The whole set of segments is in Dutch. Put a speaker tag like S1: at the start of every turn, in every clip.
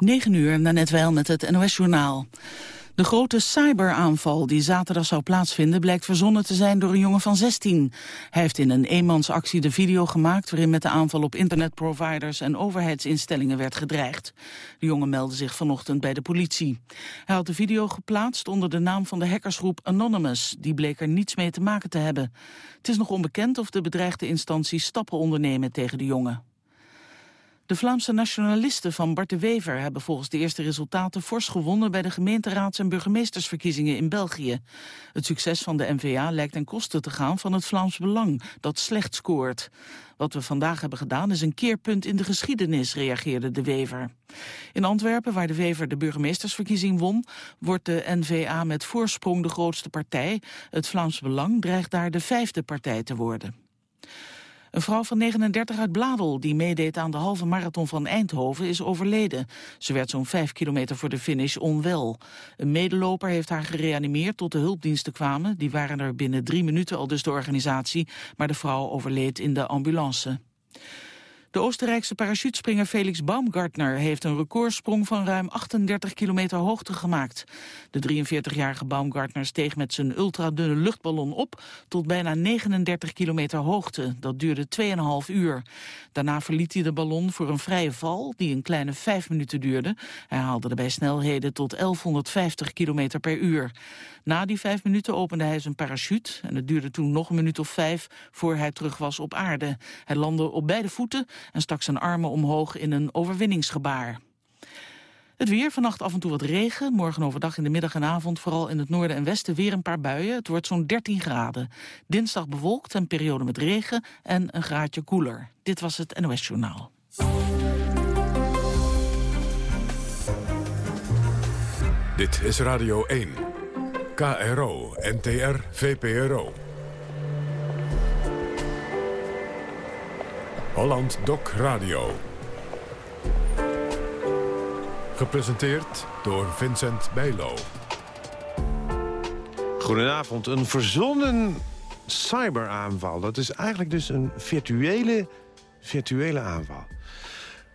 S1: 9 uur, net wel met het NOS-journaal. De grote cyberaanval die zaterdag zou plaatsvinden... blijkt verzonnen te zijn door een jongen van 16. Hij heeft in een eenmansactie de video gemaakt... waarin met de aanval op internetproviders en overheidsinstellingen werd gedreigd. De jongen meldde zich vanochtend bij de politie. Hij had de video geplaatst onder de naam van de hackersgroep Anonymous. Die bleek er niets mee te maken te hebben. Het is nog onbekend of de bedreigde instanties stappen ondernemen tegen de jongen. De Vlaamse nationalisten van Bart de Wever hebben volgens de eerste resultaten fors gewonnen bij de gemeenteraads- en burgemeestersverkiezingen in België. Het succes van de NVA lijkt ten koste te gaan van het Vlaams Belang, dat slecht scoort. Wat we vandaag hebben gedaan is een keerpunt in de geschiedenis, reageerde de Wever. In Antwerpen, waar de Wever de burgemeestersverkiezing won, wordt de NVA met voorsprong de grootste partij. Het Vlaams Belang dreigt daar de vijfde partij te worden. Een vrouw van 39 uit Bladel, die meedeed aan de halve marathon van Eindhoven, is overleden. Ze werd zo'n 5 kilometer voor de finish onwel. Een medeloper heeft haar gereanimeerd tot de hulpdiensten kwamen. Die waren er binnen drie minuten al dus de organisatie, maar de vrouw overleed in de ambulance. De Oostenrijkse parachutespringer Felix Baumgartner heeft een recordsprong van ruim 38 kilometer hoogte gemaakt. De 43-jarige Baumgartner steeg met zijn ultradunne luchtballon op tot bijna 39 kilometer hoogte. Dat duurde 2,5 uur. Daarna verliet hij de ballon voor een vrije val die een kleine 5 minuten duurde. Hij haalde erbij snelheden tot 1150 kilometer per uur. Na die vijf minuten opende hij zijn parachute en het duurde toen nog een minuut of vijf voor hij terug was op aarde. Hij landde op beide voeten en stak zijn armen omhoog in een overwinningsgebaar. Het weer, vannacht af en toe wat regen. Morgen overdag in de middag en avond vooral in het noorden en westen weer een paar buien. Het wordt zo'n 13 graden. Dinsdag bewolkt en periode met regen en een graadje koeler. Dit was het NOS Journaal.
S2: Dit is Radio 1. KRO, NTR, VPRO. Holland Doc Radio. Gepresenteerd door Vincent Bijlo.
S3: Goedenavond. Een verzonnen cyberaanval. Dat is eigenlijk dus een virtuele, virtuele aanval.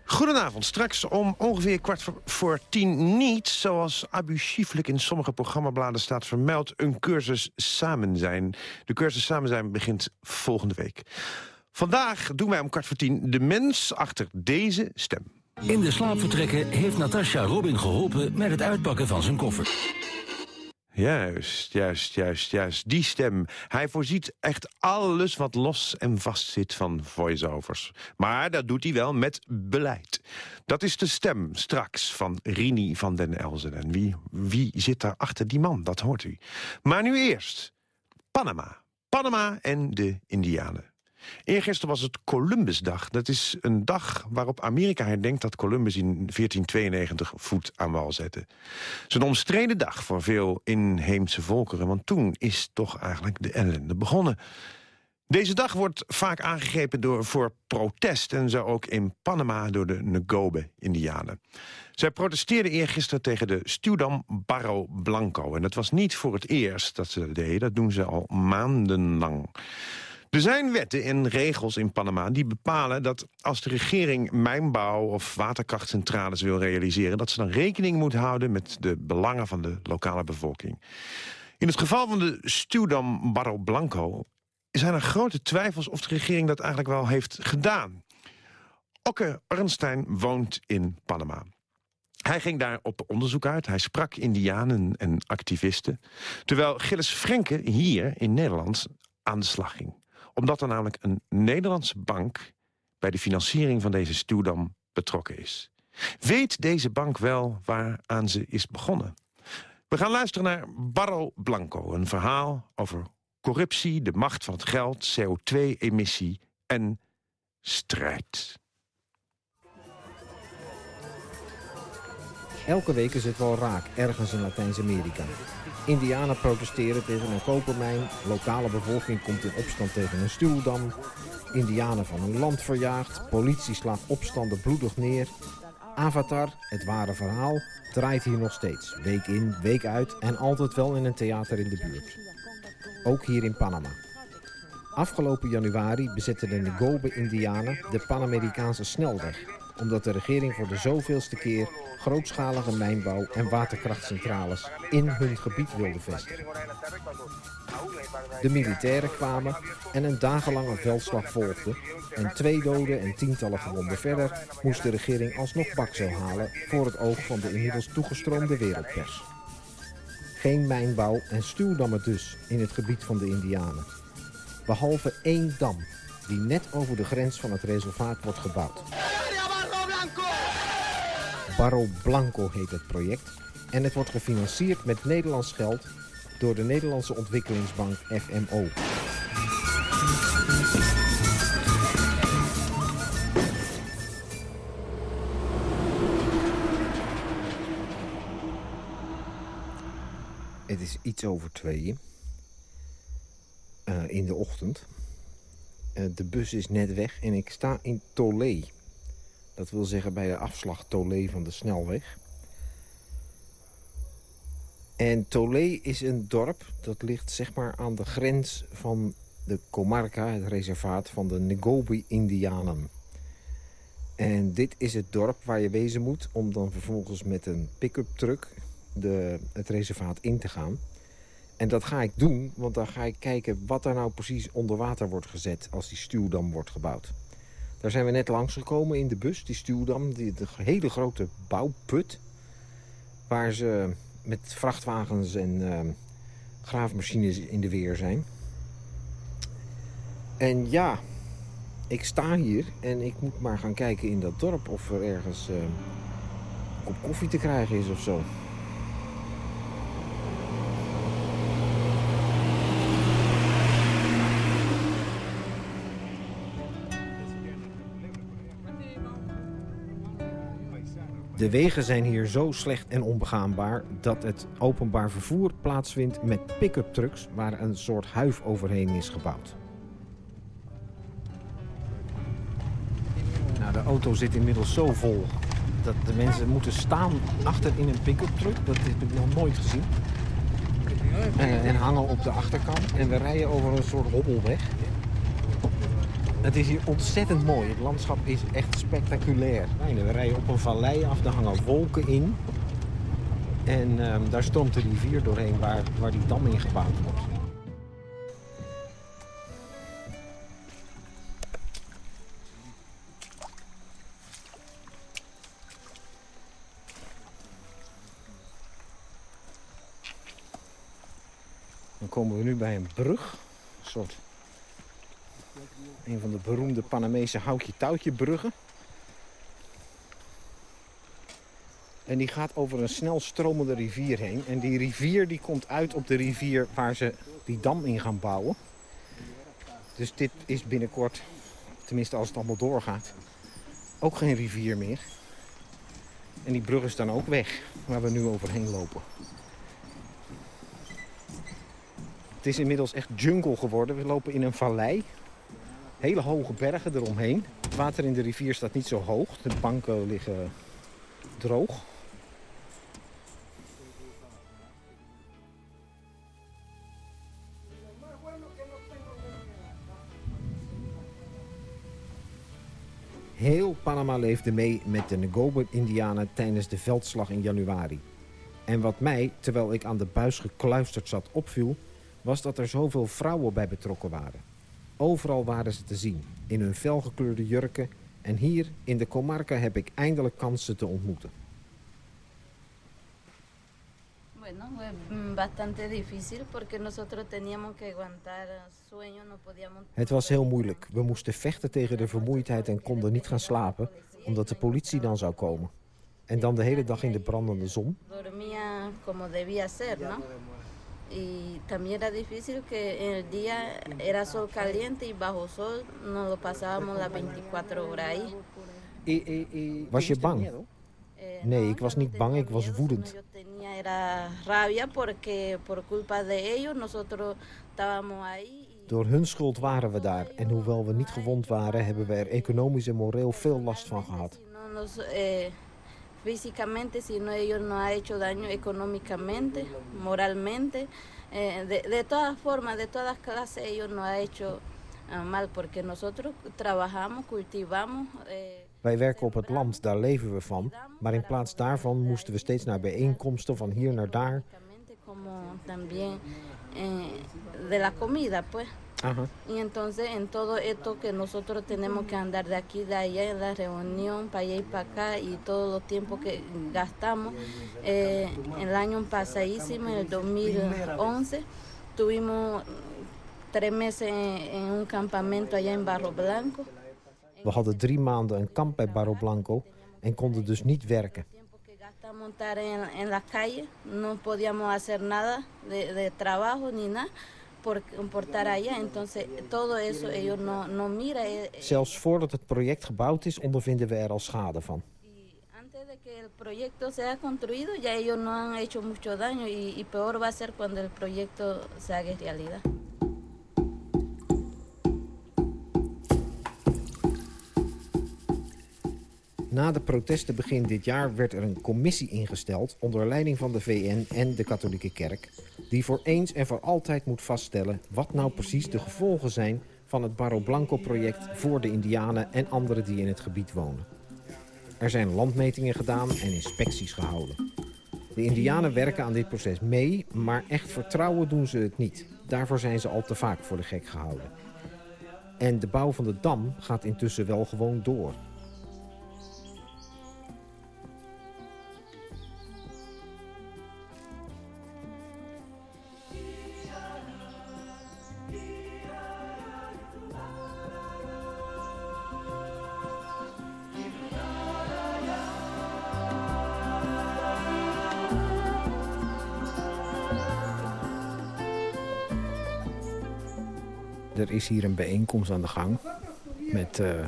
S3: Goedenavond. Straks om ongeveer kwart voor, tien niet... zoals abusieflijk in sommige programmabladen staat vermeld... een cursus Samen Zijn. De cursus Samen Zijn begint volgende week. Vandaag doen wij om kwart voor tien de mens achter deze stem.
S4: In de slaapvertrekken heeft Natasha Robin geholpen met het uitpakken van zijn koffer.
S3: Juist, juist, juist, juist. Die stem. Hij voorziet echt alles wat los en vast zit van voiceovers. Maar dat doet hij wel met beleid. Dat is de stem straks van Rini van den Elzen. En wie, wie zit daar achter die man? Dat hoort u. Maar nu eerst Panama. Panama en de Indianen. Eergisteren was het Columbusdag. Dat is een dag waarop Amerika herdenkt dat Columbus in 1492 voet aan wal zette. Het is een omstreden dag voor veel inheemse volkeren... want toen is toch eigenlijk de ellende begonnen. Deze dag wordt vaak aangegrepen door, voor protest... en zo ook in Panama door de Ngobe-Indianen. Zij protesteerden eergisteren tegen de stuwdam Barro Blanco. En dat was niet voor het eerst dat ze dat deden. Dat doen ze al maandenlang. Er zijn wetten en regels in Panama die bepalen dat als de regering mijnbouw of waterkrachtcentrales wil realiseren... dat ze dan rekening moet houden met de belangen van de lokale bevolking. In het geval van de stuwdam Barro Blanco zijn er grote twijfels of de regering dat eigenlijk wel heeft gedaan. Okke Arnstein woont in Panama. Hij ging daar op onderzoek uit. Hij sprak indianen en activisten. Terwijl Gilles Frenke hier in Nederland aan de slag ging omdat er namelijk een Nederlandse bank... bij de financiering van deze stuwdam betrokken is. Weet deze bank wel waaraan ze is begonnen? We gaan luisteren naar Barro Blanco. Een verhaal over corruptie, de macht van het geld, CO2-emissie en strijd.
S5: Elke week is het wel raak, ergens in Latijns-Amerika. Indianen protesteren tegen een kopermijn. Lokale bevolking komt in opstand tegen een stuwdam. Indianen van hun land verjaagd. Politie slaat opstanden bloedig neer. Avatar, het ware verhaal, draait hier nog steeds. Week in, week uit en altijd wel in een theater in de buurt. Ook hier in Panama. Afgelopen januari bezetten de Ngobe-Indianen de Panamericaanse snelweg. Omdat de regering voor de zoveelste keer grootschalige mijnbouw en waterkrachtcentrales in hun gebied wilde vestigen. De militairen kwamen en een dagenlange veldslag volgde. En twee doden en tientallen gewonden verder moest de regering alsnog baksel halen voor het oog van de inmiddels toegestroomde wereldpers. Geen mijnbouw en stuwdammen dus in het gebied van de Indianen. Behalve één dam die net over de grens van het reservaat wordt gebouwd. Barro Blanco heet het project en het wordt gefinancierd met Nederlands geld door de Nederlandse ontwikkelingsbank FMO. Het is iets over tweeën. Uh, in de ochtend. Uh, de bus is net weg en ik sta in Tolé. Dat wil zeggen bij de afslag Tolé van de snelweg. En Tolé is een dorp dat ligt zeg maar aan de grens van de Comarca, het reservaat van de Ngobi-Indianen. En dit is het dorp waar je wezen moet om dan vervolgens met een pick-up truck de, het reservaat in te gaan. En dat ga ik doen, want dan ga ik kijken wat daar nou precies onder water wordt gezet als die stuwdam wordt gebouwd. Daar zijn we net langs gekomen in de bus, die stuwdam, die, de hele grote bouwput. Waar ze met vrachtwagens en uh, graafmachines in de weer zijn. En ja, ik sta hier en ik moet maar gaan kijken in dat dorp of er ergens uh, een kop koffie te krijgen is of zo. De wegen zijn hier zo slecht en onbegaanbaar dat het openbaar vervoer plaatsvindt met pick-up trucks waar een soort huif overheen is gebouwd. Nou, de auto zit inmiddels zo vol dat de mensen moeten staan achter in een pick-up truck. Dat heb ik nog nooit gezien. En, en hangen op de achterkant. En we rijden over een soort hobbelweg. Het is hier ontzettend mooi. Het landschap is echt spectaculair. We rijden op een vallei af, daar hangen wolken in. En um, daar stroomt de rivier doorheen waar, waar die dam in gebouwd wordt. Dan komen we nu bij een brug. Een soort een van de beroemde Panamese houtje-touwtje bruggen. En die gaat over een snel stromende rivier heen. En die rivier die komt uit op de rivier waar ze die dam in gaan bouwen. Dus dit is binnenkort, tenminste als het allemaal doorgaat, ook geen rivier meer. En die brug is dan ook weg, waar we nu overheen lopen. Het is inmiddels echt jungle geworden. We lopen in een vallei hele hoge bergen eromheen. Het water in de rivier staat niet zo hoog. De banken liggen droog. Heel Panama leefde mee met de Ngobe-Indianen tijdens de veldslag in januari. En wat mij, terwijl ik aan de buis gekluisterd zat, opviel... was dat er zoveel vrouwen bij betrokken waren. Overal waren ze te zien, in hun felgekleurde jurken. En hier in de Comarca heb ik eindelijk kansen te ontmoeten. Bueno, bastante difícil porque nosotros teníamos que aguantar sueño, no podíamos... Het was heel moeilijk. We moesten vechten tegen de vermoeidheid en konden niet gaan slapen, omdat de politie dan zou komen. En dan de hele dag in de brandende zon. Dormía como debía ser, ¿no? Y también era difícil que en el día era sol caliente y bajo sol nos lo pasábamos las 24 horas ahí. Was je bang? Eh, nee, ik was niet bang, ik was woedend. Yo tenía era rabia porque por culpa de ellos nosotros estábamos ahí. Door hun schuld waren we daar. En hoewel we niet gewond waren, hebben we er economisch en moreel veel last van gehad. Eh, físicamente, sino ellos nos ha hecho daño económicamente, moralmente, eh, de, de, todas formas, de todas clases, ellos nos ha hecho uh, mal, porque nosotros trabajamos, cultivamos. Eh, Wij werken op het land, daar leven we van. Maar in plaats daarvan moesten we steeds naar bijeenkomsten van hier naar daar.
S6: de la comida, pues. Ajá. Y entonces en todo esto que nosotros tenemos que andar de aquí, de allá, en la reunión, para allá y para acá, y todo los tiempo que gastamos, eh, el año pasadísimo, en el 2011, tuvimos tres meses en un campamento allá en Barro Blanco.
S5: We hadden drie maanden een kamp bij Barro Blanco en konden dus niet werken.
S6: montar en, en la calle, no podíamos hacer nada de, de trabajo ni nada por, por estar allá. Entonces, todo eso ellos no, no mira. Eh,
S5: eh. Zelfs voordat het project gebouwd is, ondervinden we er al schade van.
S6: Antes de que el proyecto sea construido, ya ellos no han hecho mucho daño y, y peor va a ser cuando el proyecto se haga realidad.
S5: Na de protesten begin dit jaar werd er een commissie ingesteld... onder leiding van de VN en de katholieke kerk... die voor eens en voor altijd moet vaststellen... wat nou precies de gevolgen zijn van het Barro Blanco-project... voor de indianen en anderen die in het gebied wonen. Er zijn landmetingen gedaan en inspecties gehouden. De indianen werken aan dit proces mee, maar echt vertrouwen doen ze het niet. Daarvoor zijn ze al te vaak voor de gek gehouden. En de bouw van de dam gaat intussen wel gewoon door. Is hier een bijeenkomst aan de gang met uh,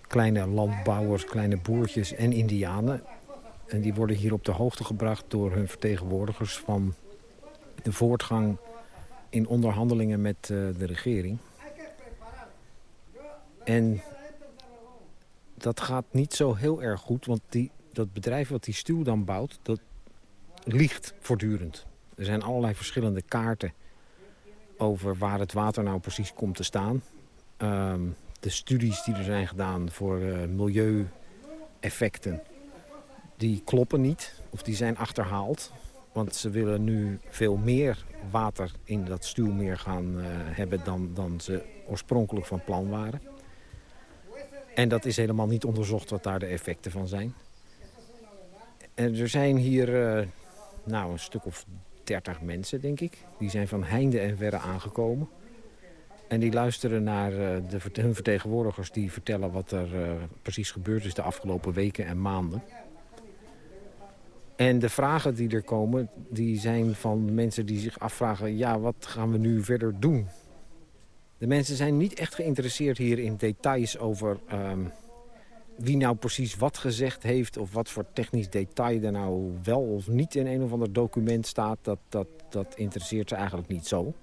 S5: kleine landbouwers, kleine boertjes en indianen. En die worden hier op de hoogte gebracht door hun vertegenwoordigers van de voortgang in onderhandelingen met uh, de regering. En dat gaat niet zo heel erg goed, want die, dat bedrijf wat die stuwdam bouwt, dat liegt voortdurend. Er zijn allerlei verschillende kaarten over waar het water nou precies komt te staan. Ehm, de studies die er zijn gedaan voor uh, milieueffecten, die kloppen niet. Of die zijn achterhaald. Want ze willen nu veel meer water in dat stuwmeer gaan uh, hebben dan, dan ze oorspronkelijk van plan waren. En dat is helemaal niet onderzocht wat daar de effecten van zijn. En er zijn hier uh, nou, een stuk of 30 mensen, denk ik. Die zijn van heinde en verre aangekomen. En die luisteren naar uh, de, hun vertegenwoordigers die vertellen wat er uh, precies gebeurd is de afgelopen weken en maanden. En de vragen die er komen, die zijn van mensen die zich afvragen... ja, wat gaan we nu verder doen? De mensen zijn niet echt geïnteresseerd hier in details over... Um, wie nou precies wat gezegd heeft... of wat voor technisch detail er nou wel of niet in een of ander document staat... dat, dat, dat interesseert ze eigenlijk niet zo.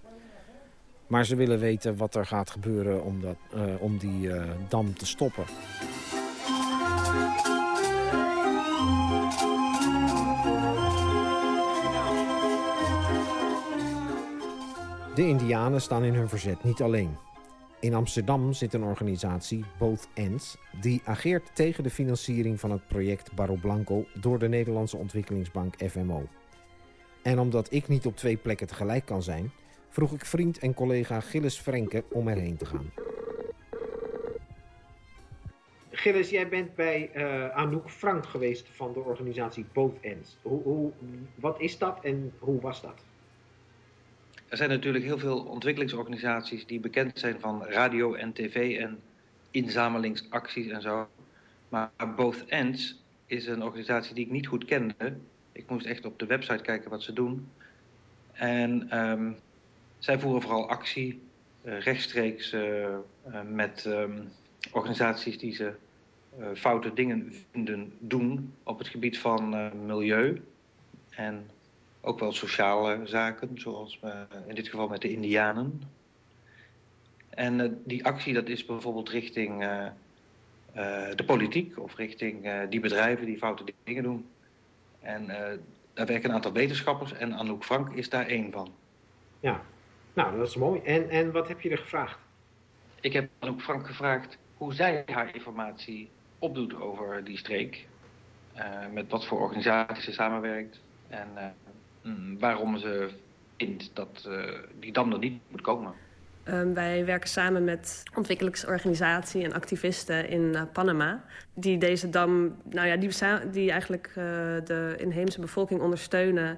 S5: Maar ze willen weten wat er gaat gebeuren om, dat, uh, om die uh, dam te stoppen. De indianen staan in hun verzet niet alleen. In Amsterdam zit een organisatie, Both Ends... die ageert tegen de financiering van het project Barro Blanco... door de Nederlandse ontwikkelingsbank FMO. En omdat ik niet op twee plekken tegelijk kan zijn... vroeg ik vriend en collega Gilles Frenke om erheen te gaan. Gilles, jij bent bij uh, Anouk Frank geweest van de organisatie Both Ends. Hoe, hoe, wat is dat en hoe was dat?
S7: Er zijn natuurlijk heel veel ontwikkelingsorganisaties die bekend zijn van radio en tv en inzamelingsacties en zo. Maar Both Ends is een organisatie die ik niet goed kende. Ik moest echt op de website kijken wat ze doen. En um, zij voeren vooral actie uh, rechtstreeks uh, uh, met um, organisaties die ze foute dingen vinden doen op het gebied van milieu en ook wel sociale zaken, zoals uh, in dit geval met de Indianen. En uh, die actie dat is bijvoorbeeld richting uh, de politiek of richting die bedrijven die foute dingen doen. En daar werken een aantal wetenschappers en Anouk Frank is daar één van.
S5: Ja, nou dat is mooi. En, en wat heb je er gevraagd?
S7: Ik heb Anouk Frank gevraagd hoe zij haar informatie opdoet over die streek. met wat voor organisaties ze samenwerkt. En waarom ze vindt dat die dam er niet moet komen.
S8: Um, wij werken samen met ontwikkelingsorganisatie en activisten in uh, Panama. Die deze dam, nou ja, die, die eigenlijk uh, de inheemse bevolking ondersteunen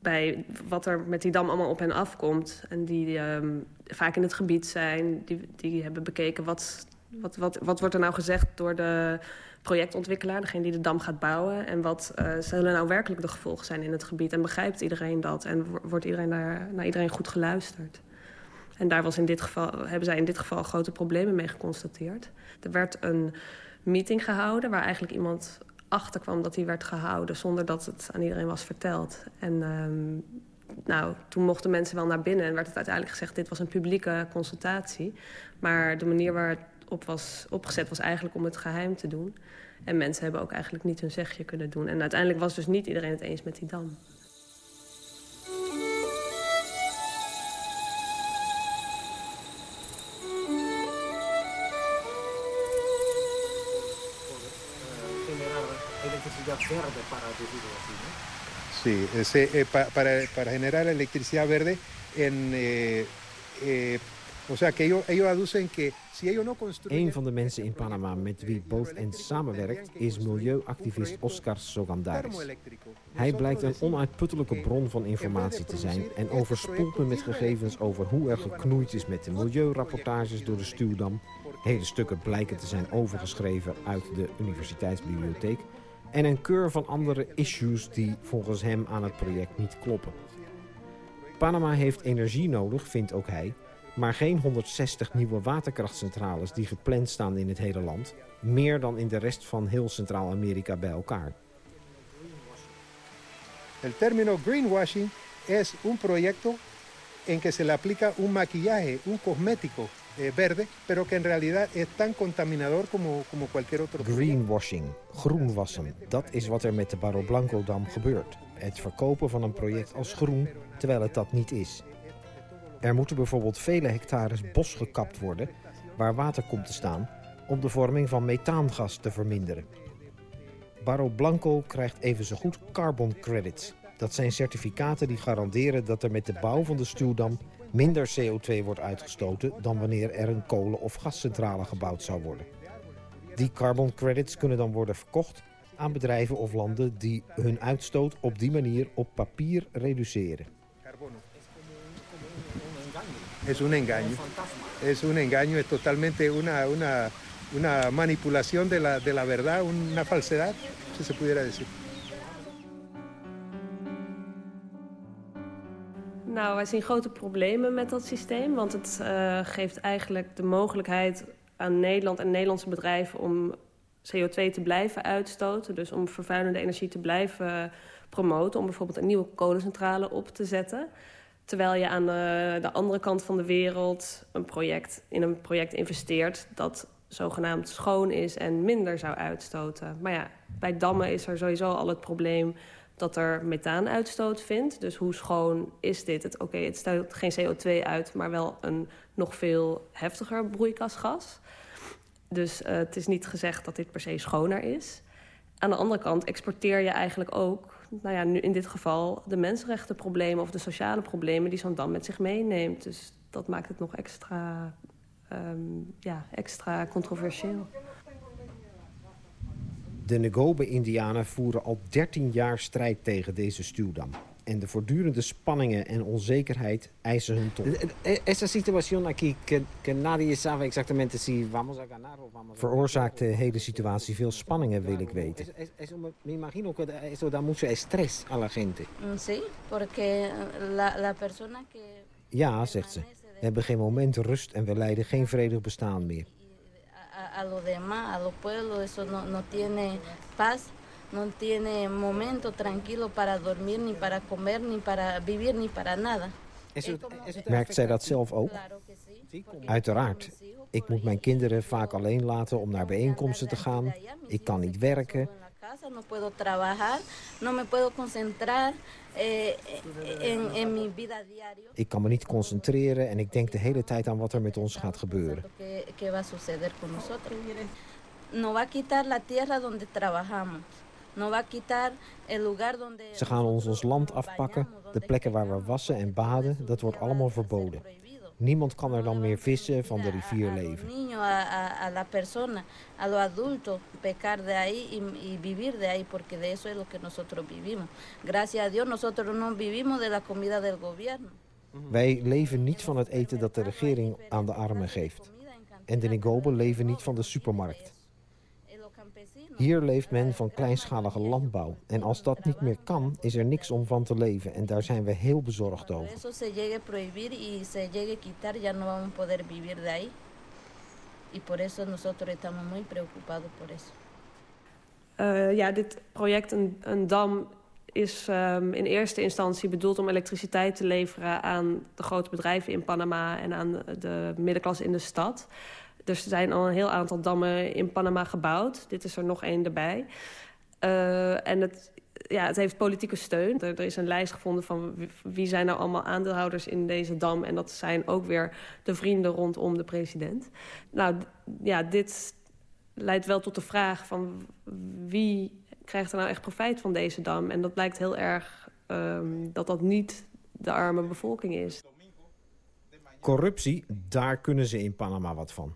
S8: bij wat er met die dam allemaal op hen afkomt. En die um, vaak in het gebied zijn. Die, die hebben bekeken wat, wat, wat, wat wordt er nou gezegd door de projectontwikkelaar, degene die de dam gaat bouwen. En wat uh, zullen nou werkelijk de gevolgen zijn in het gebied. En begrijpt iedereen dat? En wordt iedereen naar iedereen goed geluisterd? En daar was in dit geval, hebben zij in dit geval grote problemen mee geconstateerd. Er werd een meeting gehouden waar eigenlijk iemand achterkwam dat die werd gehouden... zonder dat het aan iedereen was verteld. En um, nou, toen mochten mensen wel naar binnen en werd het uiteindelijk gezegd... dit was een publieke consultatie. Maar de manier waar op was opgezet was eigenlijk om het geheim te doen. En mensen hebben ook eigenlijk niet hun zegje kunnen doen. En uiteindelijk was dus niet iedereen het eens met die dam.
S9: Sí, eh, pa, para, para, generar electricidad verde, en, eh, eh, o sea, que ellos aducen que
S5: Een van de mensen in Panama met wie Both samenwerkt is milieuactivist Oscar Sogandares. Hij blijkt een onuitputtelijke bron van informatie te zijn en overspoelt me met gegevens over hoe er geknoeid is met de milieurapportages door de stuwdam. Hele stukken blijken te zijn overgeschreven uit de universiteitsbibliotheek en een keur van andere issues die volgens hem aan het project niet kloppen. Panama heeft energie nodig, vindt ook hij, maar geen 160 nieuwe waterkrachtcentrales die gepland staan in het hele land. Meer dan in de rest van heel Centraal-Amerika bij elkaar.
S9: El término greenwashing es un proyecto en que se le aplica un maquillaje, un cosmético eh, verde, pero que en realidad es tan contaminador como, como cualquier otro.
S5: Greenwashing, groenwassen, dat is wat er met de Barro Blanco Dam gebeurt. Het verkopen van een project als groen, terwijl het dat niet is. Er moeten bijvoorbeeld vele hectares bos gekapt worden, waar water komt te staan, om de vorming van methaangas te verminderen. Barro Blanco krijgt even zo goed carbon credits. Dat zijn certificaten die garanderen dat er met de bouw van de stuwdam minder CO2 wordt uitgestoten dan wanneer er een kolen- of gascentrale gebouwd zou worden. Die carbon credits kunnen dan worden verkocht aan bedrijven of landen die hun uitstoot op die manier op papier reduceren.
S9: Es un engaño. Es un engaño, es totalmente una, una, una manipulación de la, de la verdad, una falsedad, si se pudiera decir.
S8: Nou, wij zien grote problemen met dat systeem. Want het uh, geeft eigenlijk de mogelijkheid aan Nederland en Nederlandse bedrijven om CO2 te blijven uitstoten. Dus om vervuilende energie te blijven promoten. Om bijvoorbeeld een nieuwe kolencentrale op te zetten. Terwijl je aan de, de andere kant van de wereld een project, in een project investeert dat zogenaamd schoon is en minder zou uitstoten. Maar ja, bij dammen is er sowieso al het probleem dat er methaanuitstoot vindt. Dus hoe schoon is dit? Oké, het stoot geen CO2 uit, maar wel een nog veel heftiger broeikasgas. Dus uh, het is niet gezegd dat dit per se schoner is. Aan de andere kant exporteer je eigenlijk ook, nou ja, nu in dit geval, de mensenrechtenproblemen of de sociale problemen die zo'n dam met zich meeneemt. Dus dat maakt het nog extra, um, ja, extra controversieel.
S5: De Ngobe-Indianen voeren al 13 jaar strijd tegen deze stuwdam. En de voortdurende spanningen en onzekerheid eisen hun top.
S10: Esa situación aquí, que, que nadie sabe exactamente si vamos a ganar o vamos a...
S5: Veroorzaakt de hele situatie veel spanningen, wil ik weten.
S10: me imagino que eso da mucho estrés a la gente.
S6: Mm, sí, porque la, la persona que...
S5: Ja, zegt ze. We hebben geen moment rust en we leiden geen vredig bestaan meer
S6: a, a los demás, a los pueblos, eso no, no tiene paz, no tiene momento tranquilo para dormir, ni para comer, ni para vivir, ni para nada.
S5: Merkt zij dat zelf ook? Uiteraard. Ik moet mijn kinderen vaak alleen laten om naar bijeenkomsten te gaan. Ik kan niet werken.
S6: eh, diario.
S5: Ik kan me niet concentreren en ik denk de hele tijd aan wat er met ons gaat gebeuren.
S6: No va a quitar la tierra donde trabajamos. No va a quitar el lugar donde
S5: Ze gaan ons ons land afpakken, de plekken waar we wassen en baden, dat wordt allemaal verboden. Niemand kan er dan meer vissen van de rivier leven.
S6: niño, a, a, a la persona, a los adultos, pecar de ahí y, y vivir de ahí, porque de eso es lo que nosotros vivimos. Gracias a Dios, nosotros no vivimos de la comida del gobierno.
S5: Wij leven niet van het eten dat de regering aan de armen geeft. En de Nigobe leven niet van de supermarkt. Hier leeft men van kleinschalige landbouw. En als dat niet meer kan, is er niks om van te leven. En daar zijn we heel bezorgd over.
S8: Uh, ja, dit project, een, een dam, is um, in eerste instantie bedoeld om elektriciteit te leveren aan de grote bedrijven in Panama en aan de middenklasse in de stad. Er zijn al een heel aantal dammen in Panama gebouwd. Dit is er nog één erbij. Uh, en het, ja, het heeft politieke steun. Er, is een lijst gevonden van wie zijn nou allemaal aandeelhouders in deze dam. En dat zijn ook weer de vrienden rondom de president. Nou ja, dit leidt wel tot de vraag van wie krijgt er nou echt profijt van deze dam. En dat blijkt heel erg um, dat dat niet de arme bevolking is.
S5: Corruptie, daar kunnen ze in Panama wat van.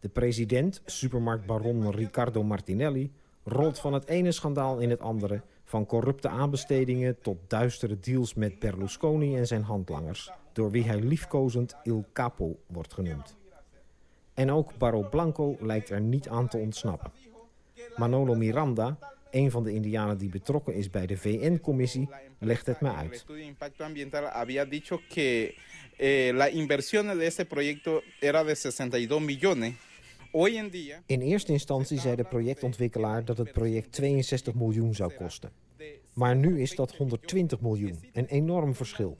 S5: De president, supermarktbaron Ricardo Martinelli, rolt van het ene schandaal in het andere... van corrupte aanbestedingen tot duistere deals met Berlusconi en zijn handlangers... door wie hij liefkozend Il Capo wordt genoemd. En ook Barro Blanco lijkt er niet aan te ontsnappen. Manolo Miranda, een van de indianen die betrokken is bij de VN-commissie, legt het me uit.
S11: Eh, la inversión de este proyecto era de 62 miljoen.
S5: In eerste instantie zei de projectontwikkelaar dat het project 62 miljoen zou kosten. Maar nu is dat 120 miljoen, een enorm verschil.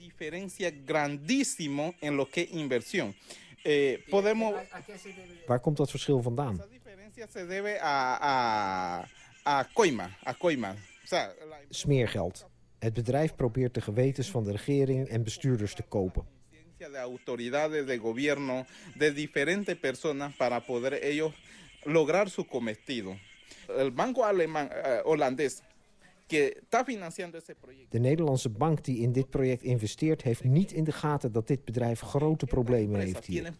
S11: Eh,
S5: Waar komt dat verschil vandaan? Smeergeld. Het bedrijf probeert de gewetens van de regering en bestuurders te kopen.
S11: De autoridades de gobierno de diferentes personas para poder ellos lograr su cometido. El banco alemán, uh, holandés que está financiando ese proyecto.
S5: De Nederlandse bank die in dit project investeert heeft niet in de gaten dat dit bedrijf grote problemen heeft hier.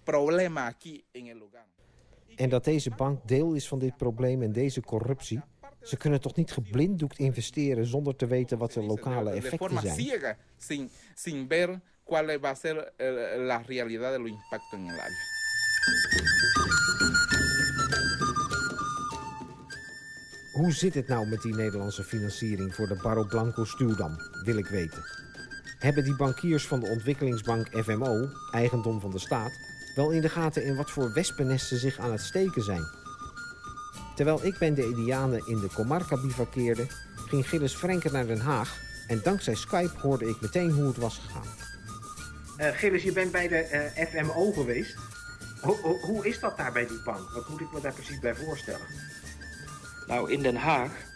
S5: En dat deze bank deel is van dit probleem en deze corruptie. Ze kunnen toch niet geblinddoekt investeren zonder te weten wat de lokale effecten zijn.
S11: Cuál va a ser eh, la realidad de los impactos en el.
S5: Hoe zit het nou met die Nederlandse financiering voor de Barro Blanco stuwdam, wil ik weten. Hebben die bankiers van de ontwikkelingsbank FMO, eigendom van de staat, wel in de gaten in wat voor wespennest ze zich aan het steken zijn? Terwijl ik ben de Indianen in de Comarca bivakkeerde, ging Gilles Frenken naar Den Haag en dankzij Skype hoorde ik meteen hoe het was gegaan.
S12: Uh, Gilles, je bent bij de uh, FMO geweest. Ho ho hoe is dat daar bij die bank? Wat moet ik me daar precies bij voorstellen?
S7: Nou, in Den Haag,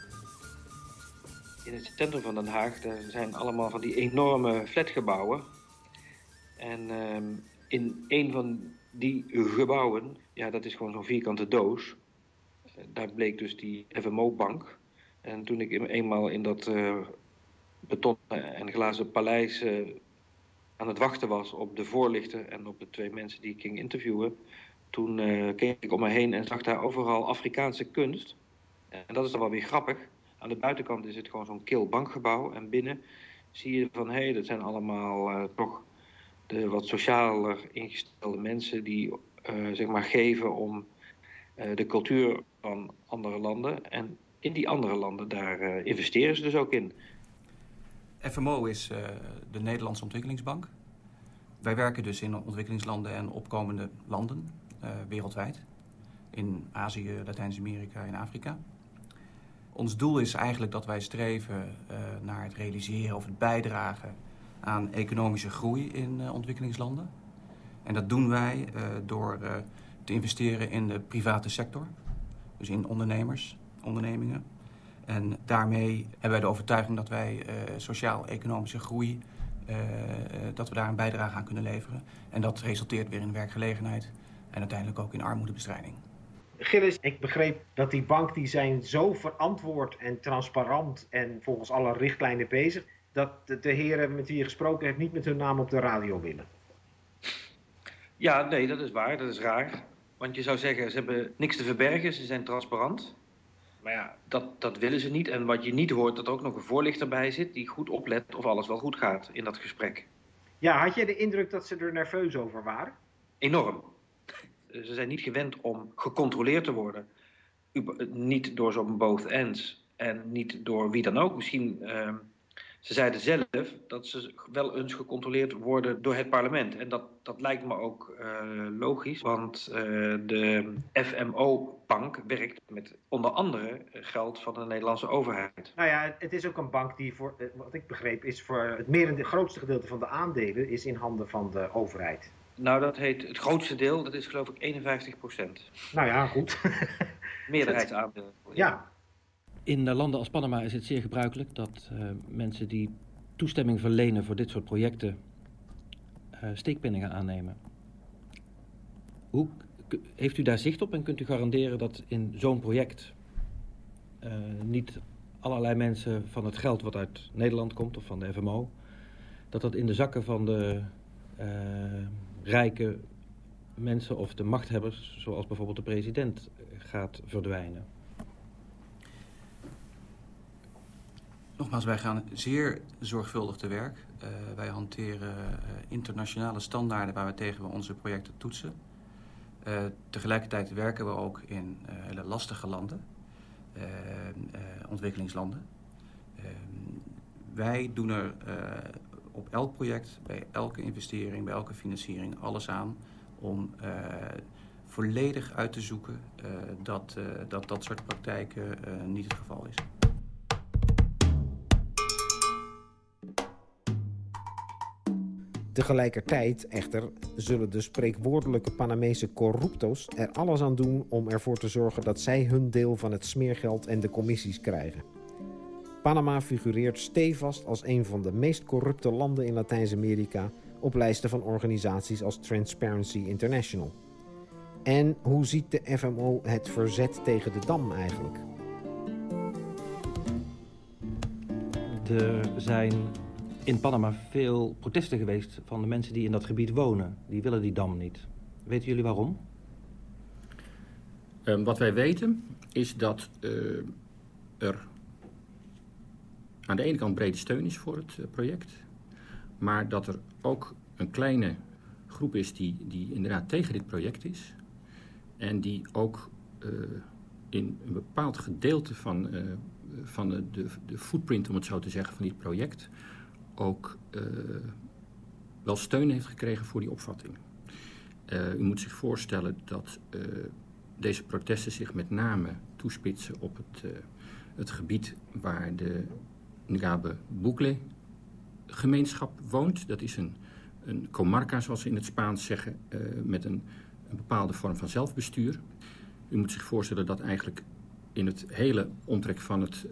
S7: in het centrum van Den Haag, daar zijn allemaal van die enorme flatgebouwen. En uh, in een van die gebouwen, ja, dat is gewoon zo'n vierkante doos. daar bleek dus die FMO-bank. En toen ik eenmaal in dat uh, betonnen en glazen paleis aan het wachten was op de voorlichter en op de twee mensen die ik ging interviewen, toen uh, keek ik om me heen en zag daar overal Afrikaanse kunst. En dat is dan wel weer grappig. Aan de buitenkant is het gewoon zo'n kil bankgebouw. En binnen zie je van, hé, hey, dat zijn allemaal uh, toch de wat socialer ingestelde mensen die, uh, zeg maar, geven om de cultuur van andere landen. En in die andere landen, daar investeren ze dus ook in.
S13: FMO is uh, de Nederlandse ontwikkelingsbank. Wij werken dus in ontwikkelingslanden en opkomende landen uh, wereldwijd. In Azië, Latijns-Amerika en Afrika. Ons doel is eigenlijk dat wij streven uh, naar het realiseren of het bijdragen aan economische groei in ontwikkelingslanden. En dat doen wij door te investeren in de private sector. Dus in ondernemers, ondernemingen. En daarmee hebben wij de overtuiging dat wij sociaal-economische groei... dat we daar een bijdrage aan kunnen leveren. En dat resulteert weer in werkgelegenheid en uiteindelijk ook in armoedebestrijding.
S12: Gilles, ik begreep dat die bank die zijn zo verantwoord en transparant en volgens alle richtlijnen bezig, dat de heren met wie je gesproken hebt niet met hun naam op de radio willen.
S7: Ja, nee, dat is waar. Dat is raar. Want je zou zeggen, ze hebben niks te verbergen, ze zijn transparant. Maar ja, dat, dat willen ze niet. En wat je niet hoort, dat er ook nog een voorlichter bij zit... die goed oplet of alles wel goed gaat in dat gesprek.
S12: Ja, had jij de indruk dat ze er nerveus over waren?
S7: Enorm. Ze zijn niet gewend om gecontroleerd te worden. Niet door zo'n both ends. En niet door wie dan ook. Misschien... Uh, ze zeiden zelf dat ze wel eens gecontroleerd worden door het parlement. En dat, dat lijkt me ook uh, logisch, want uh, de FMO-bank werkt met onder andere geld van de Nederlandse overheid.
S12: Nou ja, het is ook een bank die, voor, eh, wat ik begreep, is voor het merende, grootste gedeelte van de aandelen is in handen van de overheid.
S7: Nou, dat heet het grootste deel, dat is geloof ik 51 procent.
S12: Nou ja, goed.
S7: Meerderheidsaandeel.
S12: Ja,
S14: in landen als Panama is het zeer gebruikelijk dat uh, mensen die toestemming verlenen voor dit soort projecten uh, steekpenningen aannemen. Hoe, heeft u daar zicht op en kunt u garanderen dat in zo'n project uh, niet allerlei mensen van het geld wat uit Nederland komt of van de FMO, dat dat in de zakken van de rijke mensen of de machthebbers, zoals bijvoorbeeld de president, gaat verdwijnen?
S13: Nogmaals, wij gaan zeer zorgvuldig te werk. Uh, wij hanteren uh, internationale standaarden waar we tegen onze projecten toetsen. Uh, tegelijkertijd werken we ook in hele lastige landen, ontwikkelingslanden. wij doen er op elk project, bij elke investering, bij elke financiering alles aan om volledig uit te zoeken dat, dat dat soort praktijken niet het geval is.
S5: Tegelijkertijd echter zullen de spreekwoordelijke Panamese corruptos er alles aan doen om ervoor te zorgen dat zij hun deel van het smeergeld en de commissies krijgen. Panama figureert stevast als een van de meest corrupte landen in Latijns-Amerika op lijsten van organisaties als Transparency International. En hoe ziet de FMO het verzet tegen de dam eigenlijk?
S14: Er zijn in Panama veel protesten geweest van de mensen die in dat gebied wonen. Die willen die dam niet. Weten jullie waarom?
S15: Um, wat wij weten is dat uh, er aan de ene kant brede steun is voor het uh, project. Maar dat er ook een kleine groep is die, die inderdaad tegen dit project is. En die ook uh, in een bepaald gedeelte van, van de, de footprint, om het zo te zeggen, van dit project ook uh, wel steun heeft gekregen voor die opvatting. Uh, u moet zich voorstellen dat uh, deze protesten zich met name toespitsen op het, het gebied waar de Ngabe Bukle gemeenschap woont. Dat is een, een comarca, zoals ze in het Spaans zeggen, met een, een bepaalde vorm van zelfbestuur. U moet zich voorstellen dat eigenlijk in het hele omtrek van, het,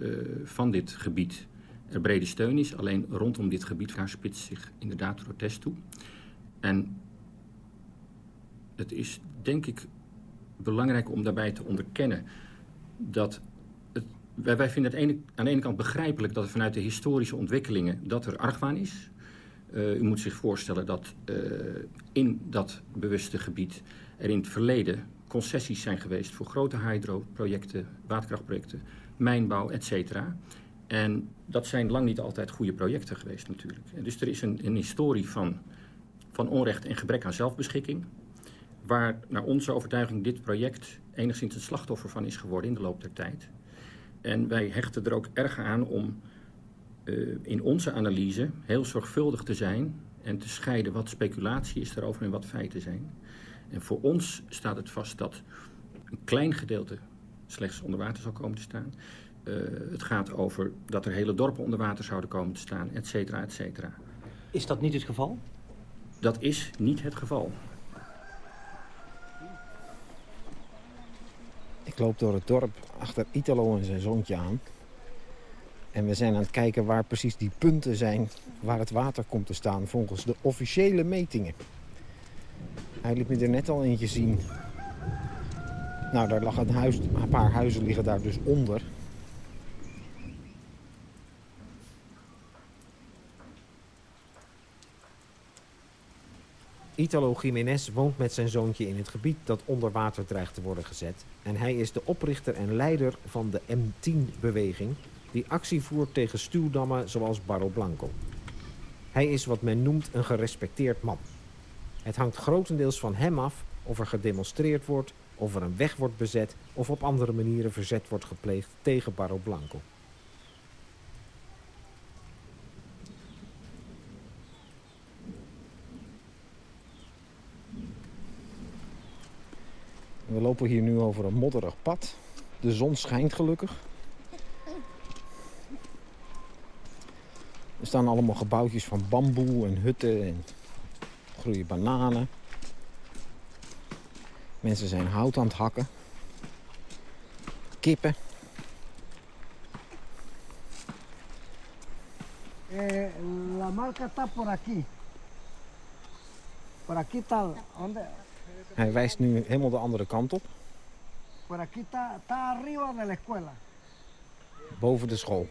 S15: van dit gebied er brede steun is. Alleen rondom dit gebied spitst zich inderdaad protest toe. En het is denk ik belangrijk om daarbij te onderkennen dat wij, vinden het aan de ene kant begrijpelijk dat er vanuit de historische ontwikkelingen dat er argwaan is. Uh, u moet zich voorstellen dat uh, in dat bewuste gebied er in het verleden concessies zijn geweest voor grote hydroprojecten, waterkrachtprojecten, mijnbouw, et cetera. En dat zijn lang niet altijd goede projecten geweest natuurlijk. En dus er is een, een historie van, van onrecht en gebrek aan zelfbeschikking... waar naar onze overtuiging dit project enigszins het slachtoffer van is geworden in de loop der tijd. En wij hechten er ook erg aan om uh, in onze analyse heel zorgvuldig te zijn... en te scheiden wat speculatie is daarover en wat feiten zijn. En voor ons staat het vast dat een klein gedeelte slechts onder water zal komen te staan... Uh, het gaat over dat er hele dorpen onder water zouden komen te staan, et cetera, et cetera.
S14: Is dat niet het geval?
S15: Dat is niet het geval.
S5: Ik loop door het dorp achter Italo en zijn zoontje aan. En we zijn aan het kijken waar precies die punten zijn waar het water komt te staan volgens de officiële metingen. Hij liet me er net al eentje zien. Nou, daar lag een, huis, een paar huizen liggen daar dus onder. Italo Jiménez woont met zijn zoontje in het gebied dat onder water dreigt te worden gezet. En hij is de oprichter en leider van de M10-beweging... die actie voert tegen stuwdammen zoals Barro Blanco. Hij is wat men noemt een gerespecteerd man. Het hangt grotendeels van hem af of er gedemonstreerd wordt... of er een weg wordt bezet of op andere manieren verzet wordt gepleegd tegen Barro Blanco. Lopen hier nu over een modderig pad. De zon schijnt gelukkig. Er staan allemaal gebouwtjes van bamboe en hutten en groeien bananen. Mensen zijn hout aan het hakken. Kippen.
S16: Eh, la marca está por aquí. Por aquí. ¿Dónde?
S5: Hij wijst nu helemaal de andere kant op.
S16: Por aquí está, está arriba de la escuela.
S5: Boven de school.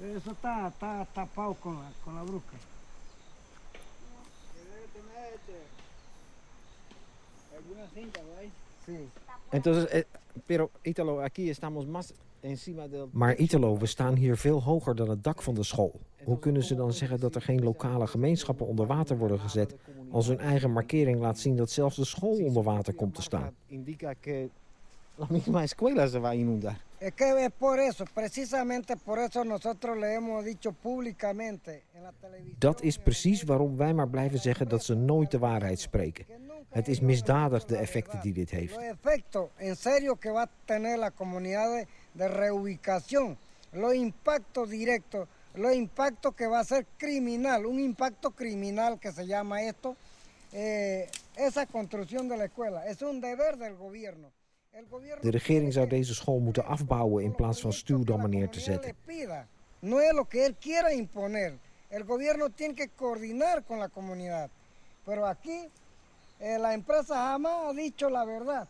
S16: Eso está, está tapado con la, con la bruca.
S5: Entonces, eh, pero Italo, aquí estamos más encima del... Maar Italo, we staan hier veel hoger dan het dak van de school. Hoe kunnen ze dan zeggen dat er geen lokale gemeenschappen onder water worden gezet... als hun eigen markering laat zien dat zelfs de school onder water komt te staan? Indica que la misma escuela se va a inundar.
S16: Es que es por eso, precisamente por eso nosotros le hemos dicho públicamente en la televisión.
S5: Dat is precies waarom wij maar blijven zeggen dat ze nooit de waarheid spreken. Het is misdadig de effecten die dit heeft.
S16: En serio que va a tener de reubicación, los impactos directos, los impactos que va a ser criminal, un impacto criminal que se llama esto, eh, esa construcción de la escuela, es un deber del gobierno.
S5: De regering zou deze school moeten afbouwen in plaats van stuwdammen neer te zetten.
S16: No es lo que él quiera imponer. El gobierno tiene que coordinar con la comunidad. Pero aquí eh, la empresa jamás ha dicho la verdad.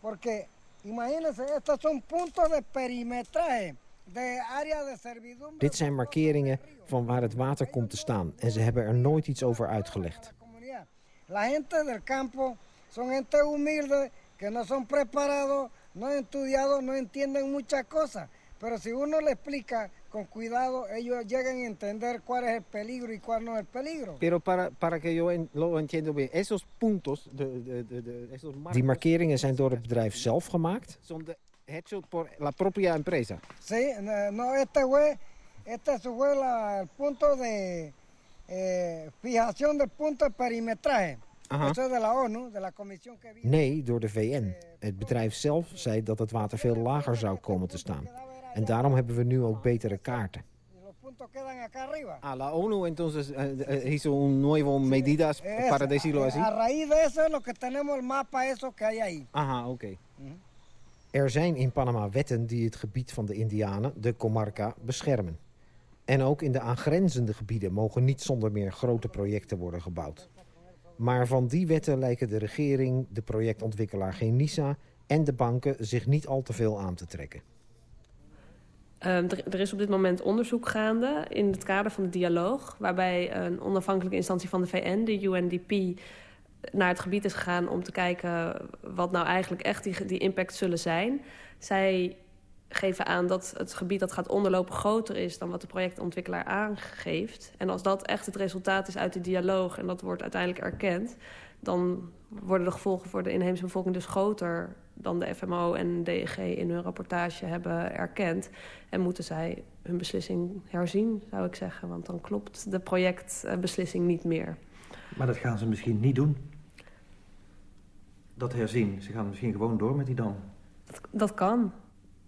S16: Porque imagínense, estos son puntos de perimetraje. De área de servidumbre.
S5: Dit zijn markeringen van waar het water komt te staan. En ze hebben er nooit iets over uitgelegd.
S16: La gente del campo son gente humilde que no son preparados, no han estudiado, no entienden muchas cosas. Pero si uno le explica con cuidado, ellos llegan a entender cuál es el peligro y cuál no es el peligro.
S5: Pero para, para que yo en, lo entiendo bien, esos puntos, de, de, de, de esos marcos, die markeringen zijn door het bedrijf zelf gemaakt. Son de, hecho por la propia empresa.
S16: Sí, no, este fue, este fue la, el punto de eh, fijación del punto de perimetraje.
S5: Aha.
S16: Eso es de la ONU, de la comisión que viene.
S5: Nee, door de VN. Het bedrijf zelf zei dat het water veel lager zou komen te staan. En daarom hebben we nu ook betere kaarten. Ah, la ONU entonces uh, hizo un nuevo medidas para decirlo así.
S16: A raíz de eso es lo que tenemos el mapa eso que hay ahí.
S5: Aha, oké. Er zijn in Panama wetten die het gebied van de Indianen, de Comarca, beschermen. En ook in de aangrenzende gebieden mogen niet zonder meer grote projecten worden gebouwd. Maar van die wetten lijken de regering, de projectontwikkelaar Genisa en de banken zich niet al te veel aan te trekken.
S8: Ehm, er, er is op dit moment onderzoek gaande in het kader van de dialoog... waarbij een onafhankelijke instantie van de VN, de UNDP... naar het gebied is gegaan om te kijken wat nou eigenlijk echt die, impacts zullen zijn. Zij geven aan dat het gebied dat gaat onderlopen groter is... dan wat de projectontwikkelaar aangeeft. En als dat echt het resultaat is uit de dialoog... en dat wordt uiteindelijk erkend... dan worden de gevolgen voor de inheemse bevolking dus groter... dan de FMO en DEG in hun rapportage hebben erkend. En moeten zij hun beslissing herzien, zou ik zeggen. Want dan klopt de projectbeslissing niet meer.
S13: Maar dat gaan ze misschien niet doen. Dat herzien. Ze gaan misschien gewoon door met die dam.
S8: Dat kan.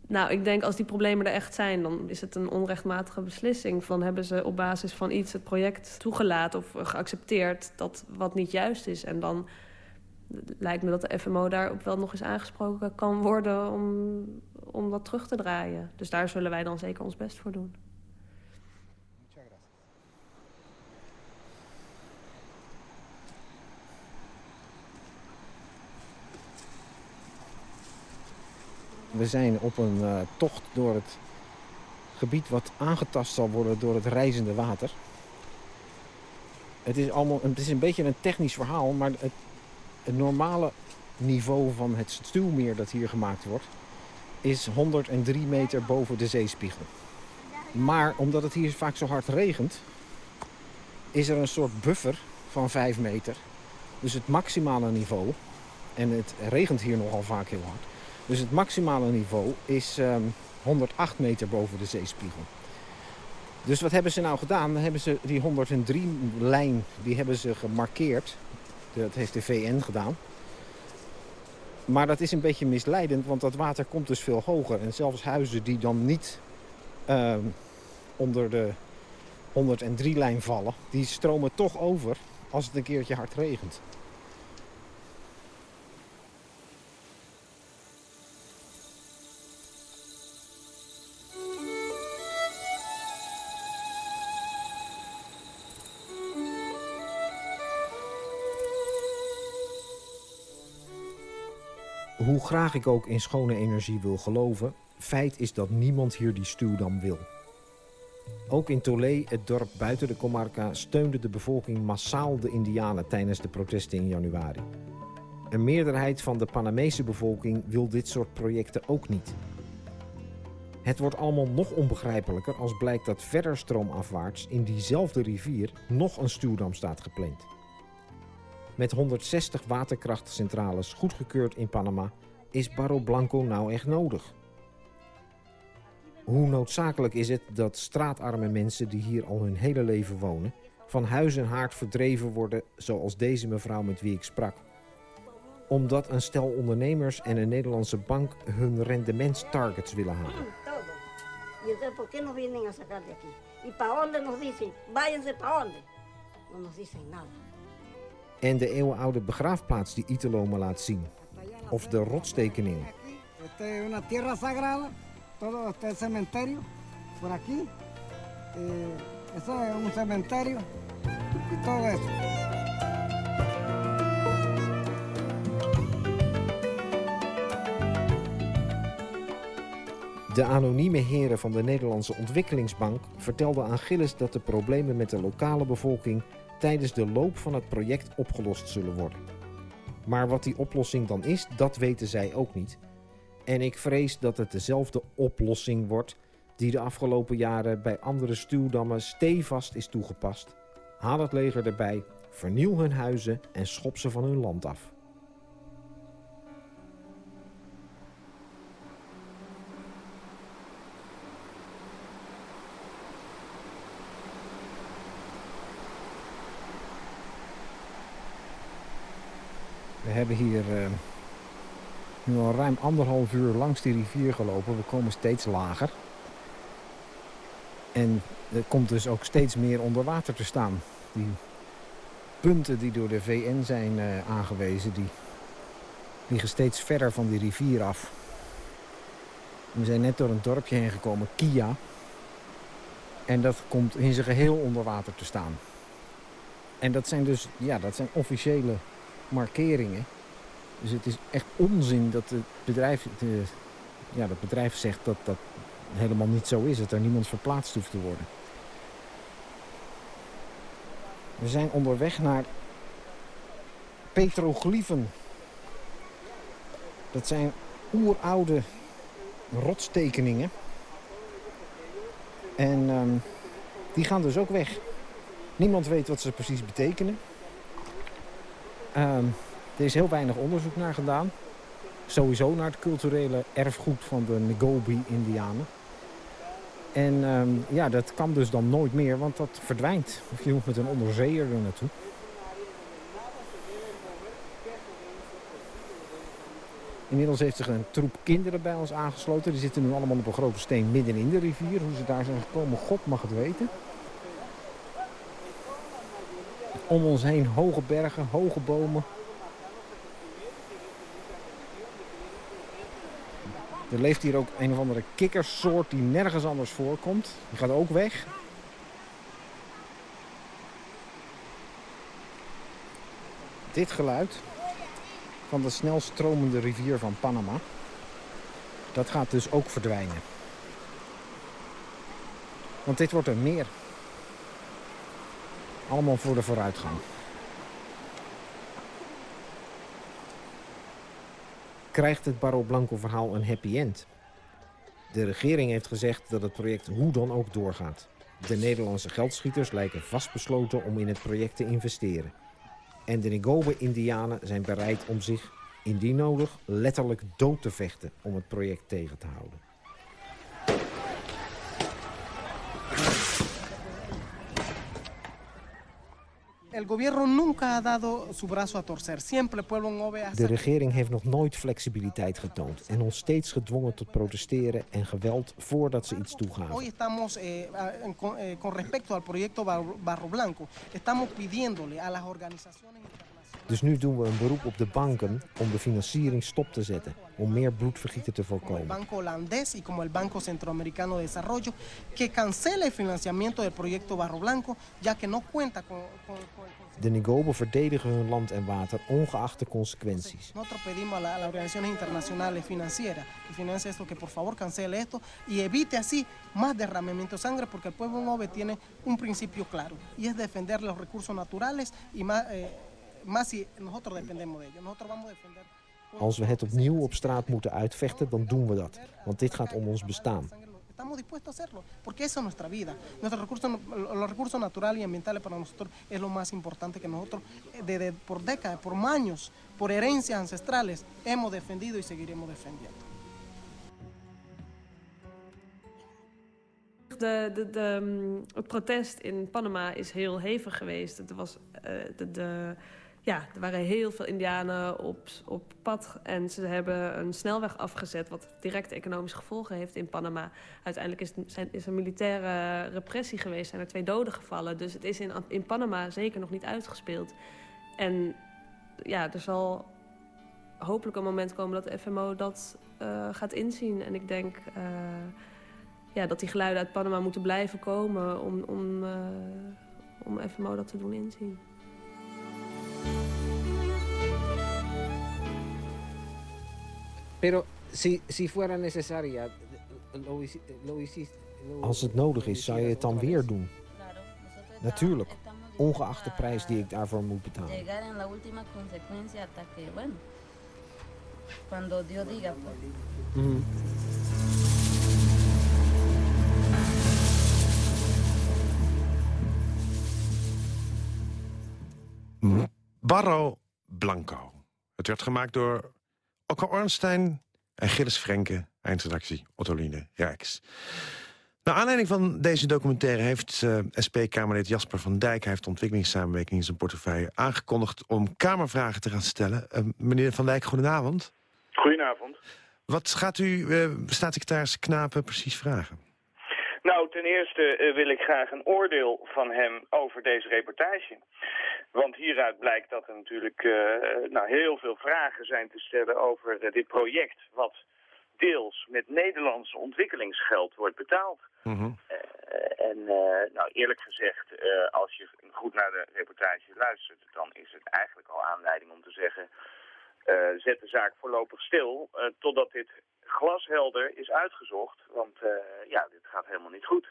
S8: Nou, ik denk als die problemen er echt zijn, dan is het een onrechtmatige beslissing. Dan hebben ze op basis van iets het project toegelaten of geaccepteerd dat wat niet juist is. En dan lijkt me dat de FMO daarop wel nog eens aangesproken kan worden om, om dat terug te draaien. Dus daar zullen wij dan zeker ons best voor doen.
S10: We zijn op een uh, tocht door het gebied wat aangetast zal worden door het reizende water. Het is, allemaal, het is een beetje een technisch verhaal, maar het, het normale niveau van het stuwmeer dat hier gemaakt wordt... is 103 meter boven de zeespiegel. Maar omdat het hier vaak zo hard regent... is er een soort buffer van 5 meter. Dus het maximale niveau... en het regent hier nogal vaak heel hard... dus het maximale niveau is um, ehm, 108 meter boven de zeespiegel. Dus wat hebben ze nou gedaan? Dan hebben ze die 103-lijn die hebben ze gemarkeerd. Dat heeft de VN gedaan. Maar dat is een beetje misleidend, want dat water komt dus veel hoger. En zelfs huizen die dan niet uh, onder de 103-lijn vallen... die stromen toch over als het een keertje hard regent. Hoe graag ik ook in schone energie wil geloven... feit is dat niemand hier die stuwdam wil. Ook in Tolé, het dorp buiten de Comarca... steunde de bevolking massaal de indianen tijdens de protesten in januari. Een meerderheid van de Panamese bevolking wil dit soort projecten ook niet. Het wordt allemaal nog onbegrijpelijker als blijkt dat verder stroomafwaarts... in diezelfde rivier nog een stuwdam staat gepland met 160 waterkrachtcentrales goedgekeurd in Panama, is Barro Blanco nou echt nodig? Hoe noodzakelijk is het dat straatarme mensen die hier al hun hele leven wonen... van huis en haard verdreven worden zoals deze mevrouw met wie ik sprak? Omdat een stel ondernemers en een Nederlandse bank hun rendementstargets willen halen. Y entonces, ¿por qué nos vienen a sacar de aquí? ¿Y para dónde nos en de eeuwenoude begraafplaats die Italo me laat zien. Of de rotstekeningen.
S16: Esta es una tierra sagrada, todo este es cementerio, por aquí. Eh, eso es un cementerio y todo eso.
S10: De anonieme heren van de Nederlandse Ontwikkelingsbank vertelden aan Gilles dat de problemen met de lokale bevolking tijdens de loop van het project opgelost zullen worden. Maar wat die oplossing dan is, dat weten zij ook niet. En ik vrees dat het dezelfde oplossing wordt die de afgelopen jaren bij andere stuwdammen stevast is toegepast. Haal het leger erbij, verniel hun huizen en schop ze van hun land af. We hebben hier uh, nu al ruim anderhalf uur langs die rivier gelopen. We komen steeds lager. En er komt dus ook steeds meer onder water te staan. Die punten die door de VN zijn uh, aangewezen, die liggen steeds verder van die rivier af. We zijn net door een dorpje heen gekomen, Kia. En dat komt in zijn geheel onder water te staan. En dat zijn dus, ja, dat zijn officiële markeringen. Dus het is echt onzin dat het bedrijf, de, ja, dat bedrijf zegt dat dat helemaal niet zo is. Dat er niemand verplaatst hoeft te worden. We zijn onderweg naar petroglyphen. Dat zijn oeroude rotstekeningen. En um, die gaan dus ook weg. Niemand weet wat ze precies betekenen. Um, er is heel weinig onderzoek naar gedaan. Sowieso naar het culturele erfgoed van de Ngobi-Indianen. En um, ja, dat kan dus dan nooit meer, want dat verdwijnt. Of je moet met een onderzeeër er naartoe. Inmiddels heeft zich een troep kinderen bij ons aangesloten. Die zitten nu allemaal op een grote steen midden in de rivier. Hoe ze daar zijn gekomen, God mag het weten. Om ons heen hoge bergen, hoge bomen.
S5: Er leeft hier ook een of andere kikkersoort die nergens anders voorkomt. Die gaat ook weg. Dit geluid van de snelstromende rivier van Panama, dat gaat dus ook verdwijnen. Want dit wordt een meer. Allemaal voor de vooruitgang. Krijgt het Barro Blanco verhaal een happy end? De regering heeft gezegd dat het project hoe dan ook doorgaat. De Nederlandse geldschieters lijken vastbesloten om in het project te investeren. En de Ngobe-Indianen zijn bereid om zich, indien nodig, letterlijk dood te vechten om het project tegen te houden.
S17: El gobierno nunca ha dado su brazo a torcer. Siempre el pueblo Ngobe
S5: De regering heeft nog nooit flexibiliteit getoond en ons steeds gedwongen tot protesteren en geweld voordat ze iets toegaven.
S17: Hoy estamos, eh, con, eh, con respecto al proyecto Barro Blanco, estamos pidiéndole a las organizaciones
S5: dus nu doen we een beroep op de banken om de financiering stop te zetten, om meer bloedvergieten te voorkomen.
S17: Banco Holandés y como el Banco Centroamericano de Desarrollo que cancele el financiamiento del proyecto Barro Blanco, ya que no cuenta con, con, con
S5: de Nigobo verdedigen hun land en water ongeacht de consequenties.
S17: Nosotros pedimos a las la organizaciones internacionales financieras que financien esto, que por favor cancele esto y evite así más derramamiento de sangre porque el pueblo Ngobe tiene un principio claro y es defender los recursos naturales y más... Eh,
S5: Als we het opnieuw op straat moeten uitvechten, dan doen we dat. Want dit gaat om ons bestaan.
S17: Estamos dispuestos a hacerlo, porque eso es nuestra vida. Nuestros recursos, los recursos naturales y ambientales para nosotros es lo más importante que nosotros, de, de, por décadas, por años, por herencias ancestrales, hemos defendido y seguiremos defendiendo.
S8: De, de, de, mm, het protest in Panama is heel hevig geweest. Het was, uh, de, de, ja, er waren heel veel indianen op, op pad en ze hebben een snelweg afgezet... wat directe economische gevolgen heeft in Panama. Uiteindelijk is, is er militaire repressie geweest, zijn er twee doden gevallen. Dus het is in, in Panama zeker nog niet uitgespeeld. En ja, er zal hopelijk een moment komen dat de FMO dat uh, gaat inzien. En ik denk uh, ja, dat die geluiden uit Panama moeten blijven komen... om, om, uh, om FMO dat te doen inzien.
S10: Pero si, si fuera necesaria, lo, lo hiciste,
S5: lo, Als het nodig is, zou je het dan weer doen? Natuurlijk, ongeacht de prijs die ik daarvoor moet betalen.
S6: Llegar en la última consecuencia hasta que, bueno, cuando Dios diga, pues. Mm.
S3: Barro Blanco. Het werd gemaakt door Okke Ornstein en Gilles Frenke, eindredactie Ottoline Rijks. Naar aanleiding van deze documentaire heeft uh, SP-Kamerlid Jasper van Dijk... heeft ontwikkelingssamenwerking in zijn portefeuille aangekondigd... om Kamervragen te gaan stellen. Uh, meneer van Dijk, goedenavond.
S18: Goedenavond.
S3: Wat gaat u, uh, staatssecretaris Knapen, precies vragen?
S18: Nou, ten eerste wil ik graag een oordeel van hem over deze reportage. Want hieruit blijkt dat er natuurlijk uh, nou, heel veel vragen zijn te stellen over uh, dit project... wat deels met Nederlandse ontwikkelingsgeld wordt betaald. Mm -hmm. uh, en nou, eerlijk gezegd, als je goed naar de reportage luistert... dan is het eigenlijk al aanleiding om te zeggen... zet de zaak voorlopig stil totdat dit glashelder is uitgezocht. Want ja, dit gaat helemaal niet goed.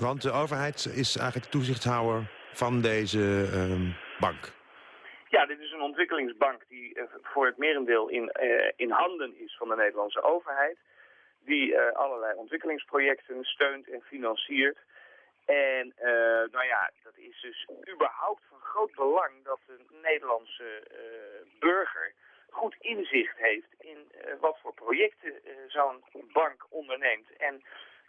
S3: Want de overheid is eigenlijk de toezichthouder van deze uh, bank.
S18: Ja, dit is een ontwikkelingsbank die uh, voor het merendeel in, uh, in handen is van de Nederlandse overheid. Die allerlei ontwikkelingsprojecten steunt en financiert. En nou ja, dat is dus überhaupt van groot belang dat de Nederlandse burger goed inzicht heeft in wat voor projecten zo'n bank onderneemt. En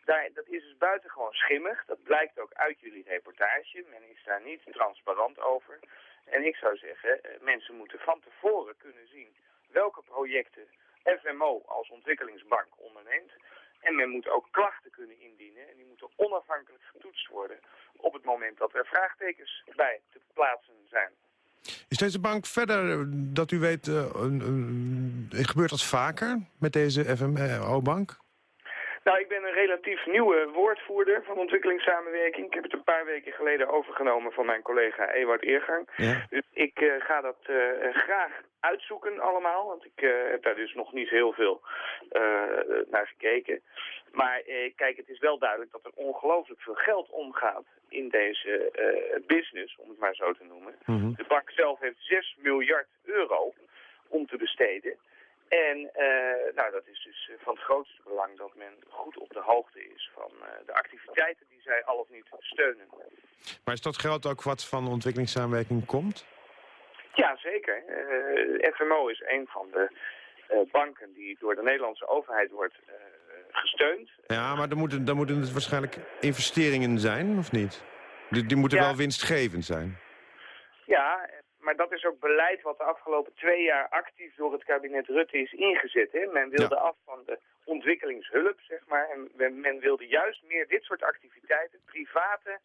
S18: daar, dat is dus buitengewoon schimmig. Dat blijkt ook uit jullie reportage. Men is daar niet transparant over. En ik zou zeggen, eh, mensen moeten van tevoren kunnen zien welke projecten FMO als ontwikkelingsbank onderneemt. En men moet ook klachten kunnen indienen en die moeten onafhankelijk getoetst worden op het moment dat er vraagtekens bij te plaatsen zijn.
S3: Is deze bank verder, dat u weet, uh, gebeurt dat vaker met deze FMO-bank?
S18: Nou, ik ben een relatief nieuwe woordvoerder van ontwikkelingssamenwerking. Ik heb het een paar weken geleden overgenomen van mijn collega Ewart Eergang. Ja. Dus ik uh, ga dat uh, graag uitzoeken allemaal, want ik uh, heb daar dus nog niet heel veel naar gekeken. Maar kijk, het is wel duidelijk dat er ongelooflijk veel geld omgaat in deze business, om het maar zo te noemen. Mm -hmm. De bank zelf heeft 6 miljard euro om te besteden. En uh, nou, dat is dus van het grootste belang dat men goed op de hoogte is van uh, de activiteiten die zij al of niet steunen.
S3: Maar is dat geld ook wat van ontwikkelingssamenwerking komt?
S18: Ja, zeker. Uh, FMO is een van de banken die door de Nederlandse overheid wordt gesteund.
S3: Ja, maar dan moeten, dan moeten het waarschijnlijk investeringen zijn, of niet? Die, die moeten ja. wel winstgevend zijn.
S18: Ja, maar dat is ook beleid wat de afgelopen twee jaar actief door het kabinet Rutte is ingezet. Hè? Men wilde af van de ontwikkelingshulp, zeg maar. En men wilde juist meer dit soort activiteiten, private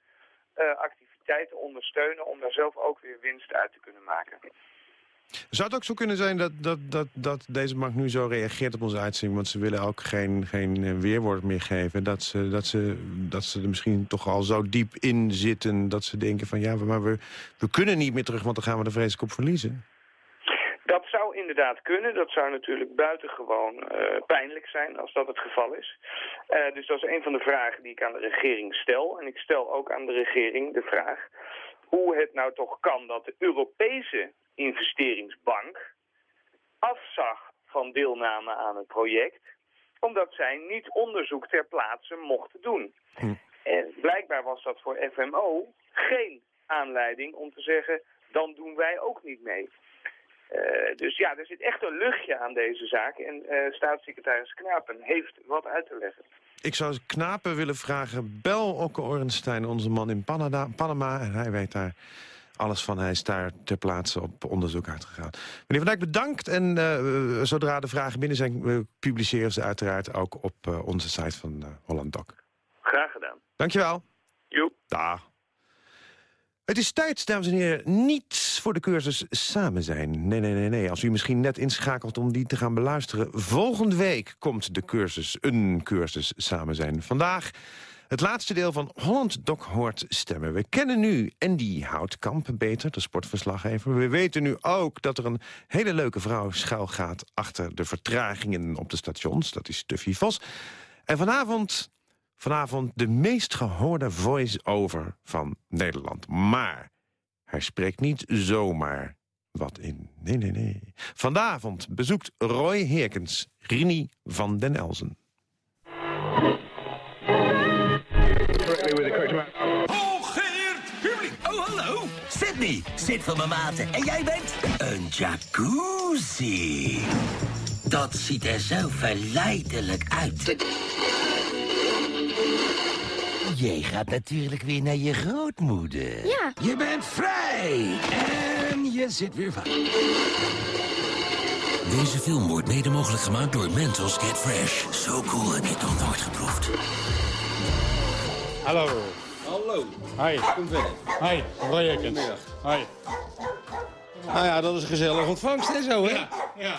S18: uh, activiteiten ondersteunen... om daar zelf ook weer winst uit te kunnen maken.
S3: Zou het ook zo kunnen zijn dat, dat, dat, dat deze bank nu zo reageert op onze uitzending... want ze willen ook geen, geen weerwoord meer geven... Dat ze, dat, ze, dat ze er misschien toch al zo diep in zitten... dat ze denken van ja, maar we, we kunnen niet meer terug... want dan gaan we er vreselijk op verliezen?
S18: Dat zou inderdaad kunnen. Dat zou natuurlijk buitengewoon uh, pijnlijk zijn als dat het geval is. Uh, dus dat is een van de vragen die ik aan de regering stel. En ik stel ook aan de regering de vraag hoe het nou toch kan dat de Europese investeringsbank afzag van deelname aan het project, omdat zij niet onderzoek ter plaatse mochten doen. Hm. En blijkbaar was dat voor FMO geen aanleiding om te zeggen, dan doen wij ook niet mee. Uh, dus ja, er zit echt een luchtje aan deze zaak. En uh, staatssecretaris Knapen heeft wat uit te leggen.
S3: Ik zou Knapen willen vragen, bel Okke Orenstein, onze man in Panama, Panama en hij weet daar alles van. Hij is daar ter plaatse op onderzoek uitgegaan. Meneer Van Dijk, bedankt. En uh, zodra de vragen binnen zijn, uh, publiceren ze uiteraard ook op uh, onze site van Holland Doc.
S18: Graag gedaan.
S3: Dankjewel.
S18: Joep.
S3: Dag. Het is tijd, dames en heren, niet voor de cursus Samen zijn. Nee, nee, nee, nee. Als u misschien net inschakelt om die te gaan beluisteren... volgende week komt de cursus, een cursus Samen zijn. Vandaag het laatste deel van Holland Doc hoort stemmen. We kennen nu Andy Houtkamp beter, de sportverslaggever. We weten nu ook dat er een hele leuke vrouw schuil gaat... achter de vertragingen op de stations. Dat is Tuffy Vos. En vanavond, vanavond de meest gehoorde voice-over van Nederland. Maar hij spreekt niet zomaar wat in. Nee, nee, nee. Vanavond bezoekt Roy Heerkens Rini van den Elzen.
S19: Zit van mijn maten. En jij bent? Een jacuzzi. Dat ziet er zo verleidelijk uit. Jij gaat natuurlijk weer naar je grootmoeder.
S20: Ja.
S19: Je bent vrij. En je zit weer vast. Deze film wordt mede mogelijk gemaakt door Mentos Get Fresh. Zo cool heb je het nog nooit geproefd.
S21: Hallo.
S22: Hallo.
S21: Hi.
S22: Kom verder.
S21: Hi, Roy Ekens. Hi.
S22: Nou ja, dat is een gezellig ontvangst en zo, hè?
S21: Ja, ja.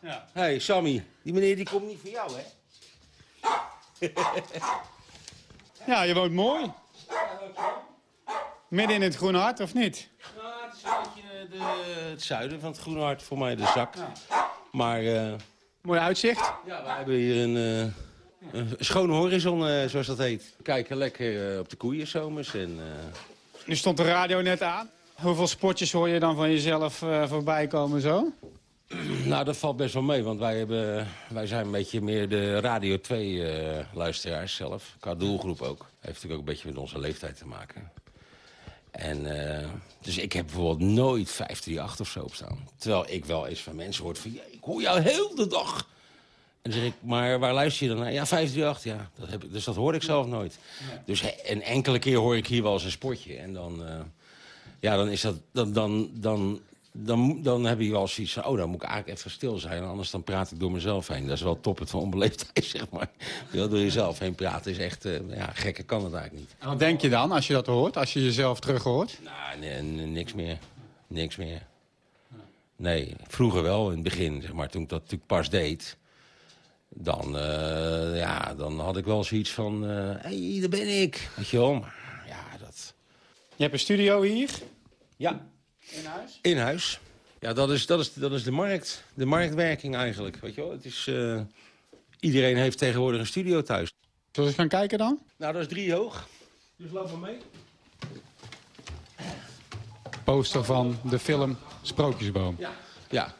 S21: ja.
S22: Hé, hey, Sammy, die meneer die komt niet voor jou, hè?
S21: ja, je woont mooi. Midden in het Groene Hart, of niet?
S22: Nou, het is een beetje de, het zuiden van het Groene Hart, voor mij de zak. Maar... Uh,
S21: Mooi uitzicht.
S22: Ja, we hebben hier een... Uh, een schone horizon, uh, zoals dat heet. We kijken lekker uh, op de koeien zomers. En, uh...
S21: Nu stond de radio net aan. Hoeveel spotjes hoor je dan van jezelf voorbij komen zo?
S22: Nou, dat valt best wel mee, want wij, hebben, wij zijn een beetje meer de Radio 2-luisteraars zelf. Qua doelgroep ook. Heeft natuurlijk ook een beetje met onze leeftijd te maken. En, dus ik heb bijvoorbeeld nooit 538 of zo op staan. Terwijl ik wel eens van mensen hoor van... ik hoor jou heel de dag en dan zeg ik, maar waar luister je dan naar? Ja, 538, ja. Dat heb ik, dus dat hoor ik zelf nooit. Dus een enkele keer hoor ik hier wel eens een spotje. En dan, uh, ja, dan is dat... Dan, dan, dan, dan, dan heb je wel zoiets van, oh, dan moet ik eigenlijk even stil zijn. Anders dan praat ik door mezelf heen. Dat is wel top het van onbeleefdheid, zeg maar. Wil door jezelf heen praten is echt, uh, ja, gekker kan het eigenlijk niet.
S21: En wat denk je dan als je dat hoort, als je jezelf terug hoort?
S22: Nou, nee, niks meer. Niks meer. Nee, vroeger wel, in het begin, zeg maar, toen ik dat natuurlijk pas deed... dan, eh, ja, dan had ik wel zoiets van, hé, hey, daar ben ik. Weet je wel, maar ja, dat...
S21: Je hebt een studio hier?
S22: Ja.
S21: In huis?
S22: In huis. Ja, dat is, dat is, dat is de markt. De marktwerking eigenlijk, weet je wel. Het is, eh, iedereen heeft tegenwoordig een studio thuis.
S21: Zullen we eens gaan kijken dan?
S22: Nou, dat is drie hoog. Dus loop maar mee.
S21: Poster van de film Sprookjesboom.
S22: Ja. Ja,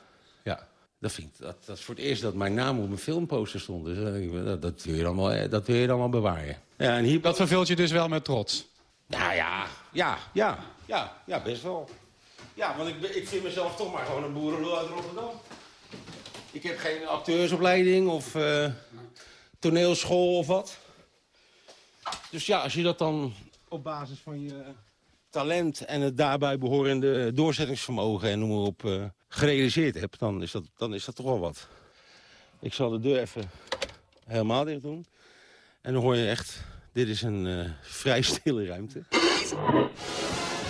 S22: ja. Dat, vind ik, dat, dat is voor het eerst dat mijn naam op een filmposter stond. Dus eh, dat, dat, wil je dan wel, dat wil je dan wel bewaren. Ja, en hier...
S21: Dat vervult je dus wel met trots?
S22: Nou ja, ja, ja, ja, ja best wel. Ja, want ik, ik vind mezelf toch maar gewoon een boerenlul uit Rotterdam. Ik heb geen acteursopleiding of eh, toneelschool of wat. Dus ja, als je dat dan op basis van je talent en het daarbij behorende doorzettingsvermogen en noem maar op eh, gerealiseerd hebt, dan is, dat, dan is dat toch wel wat. Ik zal de deur even helemaal dicht doen. En dan hoor je echt, dit is een eh, vrij stille ruimte.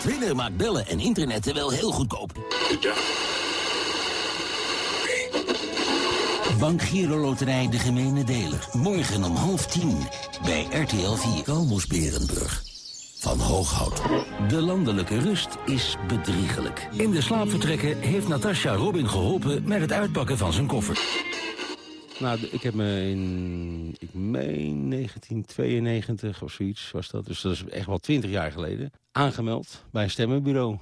S4: Thriller maakt bellen en internetten wel heel goedkoop. Bank Giro Loterij De Gemene Deler. Morgen om half tien bij RTL 4. Kalmos Berenburg. Van Hooghout. De landelijke rust is bedriegelijk. In de slaapvertrekken heeft Natasha Robin geholpen met het uitpakken van zijn koffer.
S22: Nou, ik heb me in, ik meen 1992 of zoiets was dat. Dus dat is echt wel 20 jaar geleden. Aangemeld bij een stemmenbureau.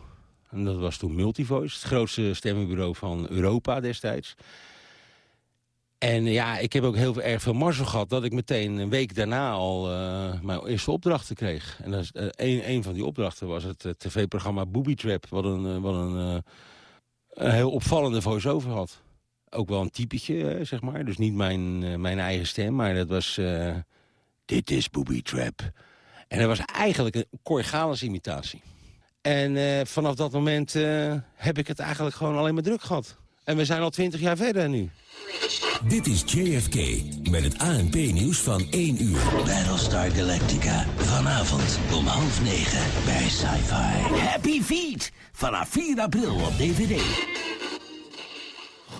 S22: En dat was toen Multivoice, het grootste stemmenbureau van Europa destijds. En ja, ik heb ook heel erg veel mazzel gehad dat ik meteen een week daarna al eh, mijn eerste opdrachten kreeg. En dat eh, een, van die opdrachten was het eh, tv-programma Booby Trap, wat een, wat een, een heel opvallende voice-over had. Ook wel een typetje, eh, zeg maar. Dus niet mijn, eh, mijn eigen stem, maar dat was... eh, Dit is Booby Trap. En dat was eigenlijk een Corgalis imitatie. En eh, vanaf dat moment eh, heb ik het eigenlijk gewoon alleen maar druk gehad. En we zijn al twintig jaar verder nu.
S4: Dit is JFK met het ANP-nieuws van 1 uur. Battlestar Galactica. Vanavond om half negen bij Sci-Fi. Happy Feet. Vanaf 4 april op DVD.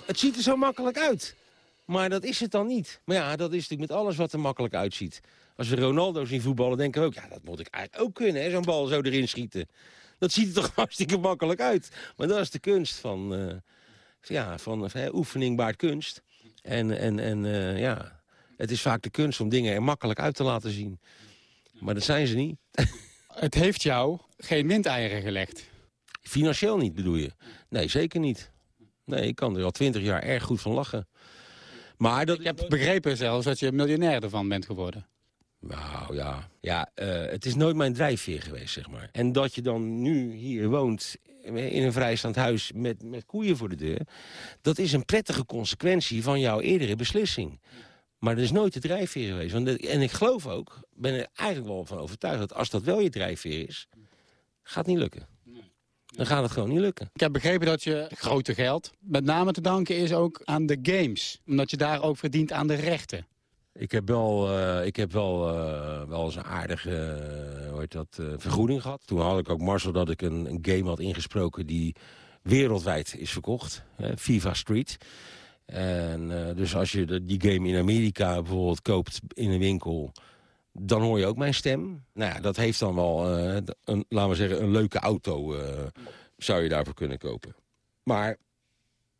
S22: Het ziet er zo makkelijk uit. Maar dat is het dan niet. Maar ja, dat is natuurlijk met alles wat er makkelijk uitziet. Als we Ronaldo zien voetballen, denken we ook... ja, dat moet ik eigenlijk ook kunnen, hè, zo'n bal zo erin schieten. Dat ziet er toch hartstikke makkelijk uit. Maar dat is de kunst van... eh, ja, van eh, oefening baart kunst. En, en, en eh, ja, het is vaak de kunst om dingen er makkelijk uit te laten zien. Maar dat zijn ze niet.
S21: Het heeft jou geen windeieren gelegd.
S22: Financieel niet, bedoel je? Nee, zeker niet. Nee, ik kan er al twintig jaar erg goed van lachen. Maar dat...
S21: Ik heb begrepen zelfs dat je miljonair ervan bent geworden.
S22: Nou ja, ja eh, het is nooit mijn drijfveer geweest, zeg maar. En dat je dan nu hier woont in een vrijstaand huis met, met koeien voor de deur... dat is een prettige consequentie van jouw eerdere beslissing. Maar dat is nooit de drijfveer geweest. Want de- en ik geloof ook, ben er eigenlijk wel van overtuigd... dat als dat wel je drijfveer is, gaat het niet lukken. Dan gaat het gewoon niet lukken.
S21: Ik heb begrepen dat je grote geld met name te danken is ook aan de games. Omdat je daar ook verdient aan de rechten.
S22: Ik heb wel, eh, ik heb wel, eh, wel eens een aardige eh, hoe heet dat, vergoeding gehad. Toen had ik ook Marcel dat ik een, een game had ingesproken die wereldwijd is verkocht. hè, FIFA Street. En, dus als je de- die game in Amerika bijvoorbeeld koopt in een winkel... dan hoor je ook mijn stem. Nou ja, dat heeft dan wel, eh, een, laten we zeggen, een leuke auto eh, zou je daarvoor kunnen kopen. Maar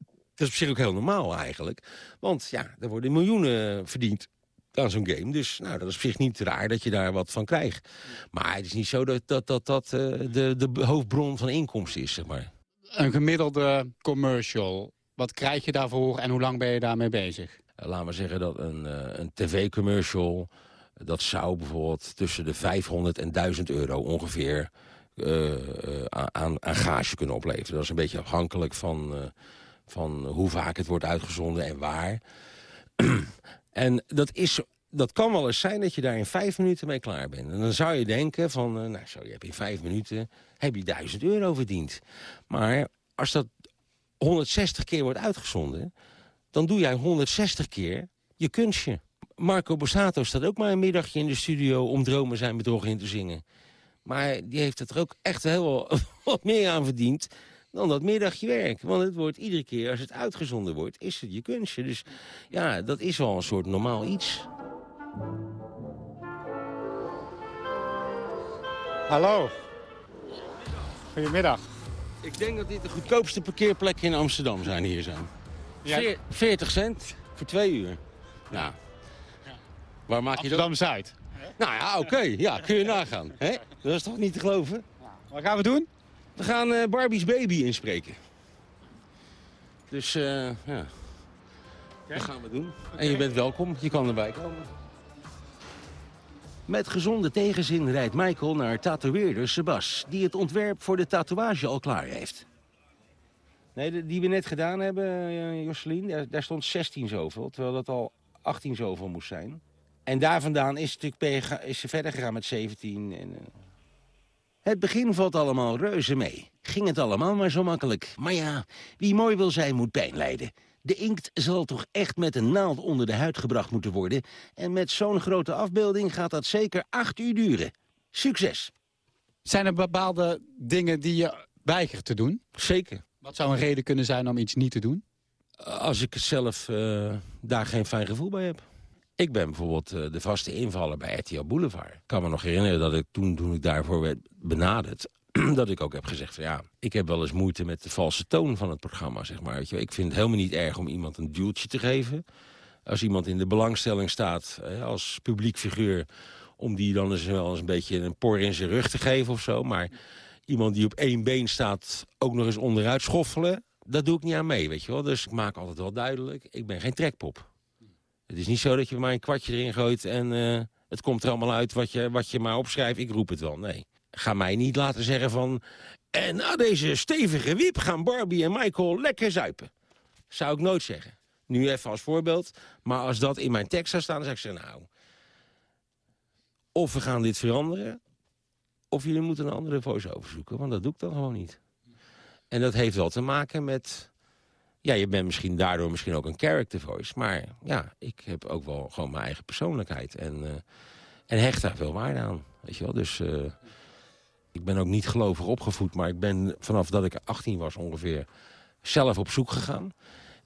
S22: dat is op zich ook heel normaal eigenlijk. Want ja, er worden miljoenen verdiend aan zo'n game. Dus nou, dat is op zich niet raar dat je daar wat van krijgt. Maar het is niet zo dat dat, dat, dat eh, de, de hoofdbron van inkomsten is, zeg maar.
S21: Een gemiddelde commercial. Wat krijg je daarvoor en hoe lang ben je daarmee bezig?
S22: Laten we zeggen dat een, een tv-commercial... dat zou bijvoorbeeld tussen de 500 en 1000 euro ongeveer... eh, eh, aan, aan gage kunnen opleveren. Dat is een beetje afhankelijk van, eh, van hoe vaak het wordt uitgezonden en waar. en dat, is, dat kan wel eens zijn dat je daar in vijf minuten mee klaar bent. En dan zou je denken van, nou zo, je hebt in vijf minuten heb je 1000 euro verdiend. Maar als dat 160 keer wordt uitgezonden... dan doe jij 160 keer je kunstje. Marco Borsato staat ook maar een middagje in de studio... om Dromen zijn bedrog in te zingen. Maar die heeft het er ook echt heel wat meer aan verdiend... dan dat middagje werk. Want het wordt iedere keer als het uitgezonden wordt, is het je kunstje. Dus ja, dat is wel een soort normaal iets.
S21: Hallo. Goedemiddag.
S22: Ik denk dat dit de goedkoopste parkeerplekken in Amsterdam zijn hier zijn.
S21: Ja.
S22: Veer- 40 cent voor twee uur. Nou, waar maak je dat?
S21: Amsterdam-Zuid.
S22: Nou ja, oké. Ja, kun je nagaan. Hè? Dat is toch niet te geloven?
S21: Wat gaan we doen?
S22: We gaan eh, Barbie's Baby inspreken. Dus eh, ja, dat gaan we doen. En je bent welkom, je kan erbij komen. Met gezonde tegenzin rijdt Michael naar tatoeëerder Sebas... die het ontwerp voor de tatoeage al klaar heeft. Nee, de- die we net gedaan hebben, eh, Josselien, daar, daar stond 16 zoveel... terwijl dat al 18 zoveel moest zijn. En daar vandaan is, natuurlijk is ze verder gegaan met 17. En, eh, het begin valt allemaal reuze mee. Ging het allemaal maar zo makkelijk. Maar ja, wie mooi wil zijn moet pijn lijden. De inkt zal toch echt met een naald onder de huid gebracht moeten worden. En met zo'n grote afbeelding gaat dat zeker acht uur duren. Succes!
S21: Zijn er bepaalde dingen die je weigert te doen?
S22: Zeker.
S21: Wat zou een reden kunnen zijn om iets niet te doen?
S22: Als ik zelf eh, daar geen fijn gevoel bij heb. Ik ben bijvoorbeeld eh, de vaste invaller bij RTL Boulevard. Ik kan me nog herinneren dat ik toen, toen ik daarvoor werd benaderd... dat ik ook heb gezegd van ja, ik heb wel eens moeite met de valse toon van het programma, zeg maar. Weet je. Ik vind het helemaal niet erg om iemand een duwtje te geven. Als iemand in de belangstelling staat als publiek figuur... om die dan eens wel eens een beetje een por in zijn rug te geven of zo. Maar iemand die op één been staat ook nog eens onderuit schoffelen... dat doe ik niet aan mee, weet je wel. Dus ik maak altijd wel duidelijk, ik ben geen trekpop. Het is niet zo dat je maar een kwartje erin gooit en eh, het komt er allemaal uit wat je, wat je maar opschrijft. Ik roep het wel, nee. Ga mij niet laten zeggen van... En na deze stevige wiep gaan Barbie en Michael lekker zuipen. Zou ik nooit zeggen. Nu even als voorbeeld. Maar als dat in mijn tekst zou staan, dan zou ik zeggen... Nou, of we gaan dit veranderen... of jullie moeten een andere voice-over zoeken. Want dat doe ik dan gewoon niet. En dat heeft wel te maken met... Ja, je bent misschien daardoor misschien ook een character voice. Maar ja, ik heb ook wel gewoon mijn eigen persoonlijkheid. En, eh, en hecht daar veel waarde aan. Weet je wel? Dus eh, ik ben ook niet gelovig opgevoed. Maar ik ben vanaf dat ik 18 was ongeveer zelf op zoek gegaan.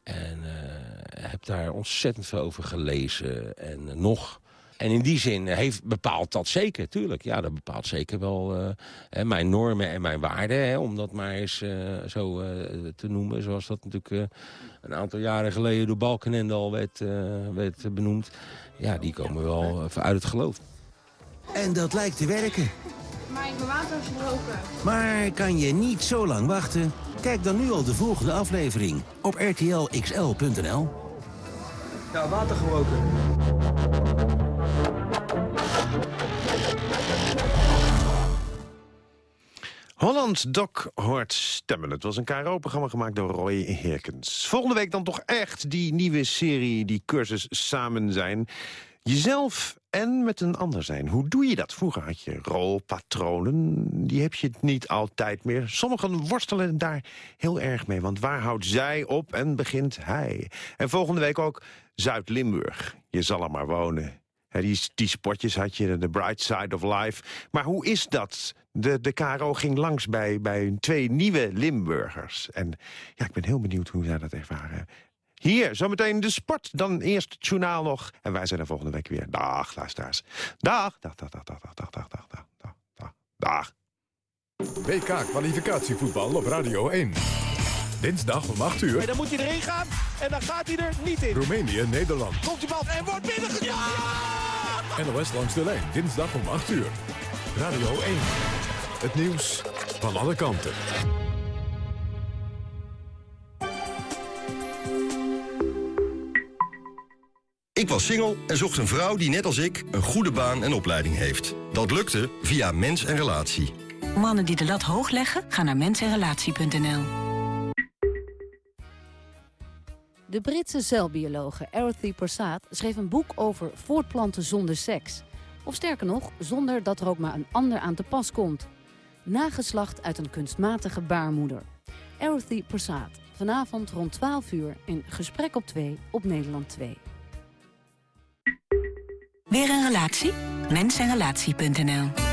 S22: En eh, heb daar ontzettend veel over gelezen. En nog... En in die zin heeft, bepaalt dat zeker, tuurlijk. Ja, dat bepaalt zeker wel eh, hè, mijn normen en mijn waarden. Hè, om dat maar eens eh, zo eh, te noemen. Zoals dat natuurlijk een aantal jaren geleden door Balkenende al werd, eh, werd benoemd. Ja, die komen wel uit het geloof.
S4: En dat lijkt te werken.
S23: Maar ik ben water gebroken.
S4: Maar kan je niet zo lang wachten? Kijk dan nu al de volgende aflevering op rtlxl.nl.
S23: Ja, water gebroken.
S3: Holland Doc hoort stemmen. Het was een KRO-programma gemaakt door Roy Herkens. Volgende week dan toch echt die nieuwe serie, die cursus Samen Zijn. Jezelf en met een ander zijn. Hoe doe je dat? Vroeger had je rolpatronen. Die heb je niet altijd meer. Sommigen worstelen daar heel erg mee. Want waar houdt zij op en begint hij? En volgende week ook Zuid-Limburg. Je zal er maar wonen. Die, die spotjes had je, de bright side of life. Maar hoe is dat? De, de ging langs bij, bij twee nieuwe Limburgers. En ja, ik ben heel benieuwd hoe zij dat ervaren. Hier, zometeen de sport. Dan eerst het journaal nog. En wij zijn er volgende week weer. Dag, luisteraars. Dag, dag, dag, dag, dag, dag, dag, dag, dag, dag, dag, dag.
S24: WK kwalificatievoetbal op Radio 1. Dinsdag om 8 uur.
S20: En dan moet hij erin gaan. En dan gaat hij er niet in.
S24: Roemenië, Nederland.
S20: Komt die bal en wordt binnengekomen.
S24: NOS langs de lijn. Dinsdag om 8 uur. Radio 1. Het nieuws van alle kanten.
S25: Ik was single en zocht een vrouw die net als ik een goede baan en opleiding heeft. Dat lukte via Mens en Relatie.
S26: Mannen die de lat hoog leggen, gaan naar mensenrelatie.nl.
S27: De Britse celbiologe Dorothy Persaat schreef een boek over voortplanten zonder seks. Of sterker nog, zonder dat er ook maar een ander aan te pas komt. Nageslacht uit een kunstmatige baarmoeder. Dorothy Persaat, vanavond rond 12 uur in Gesprek op 2 op Nederland 2.
S26: Weer een relatie? Mensenrelatie.nl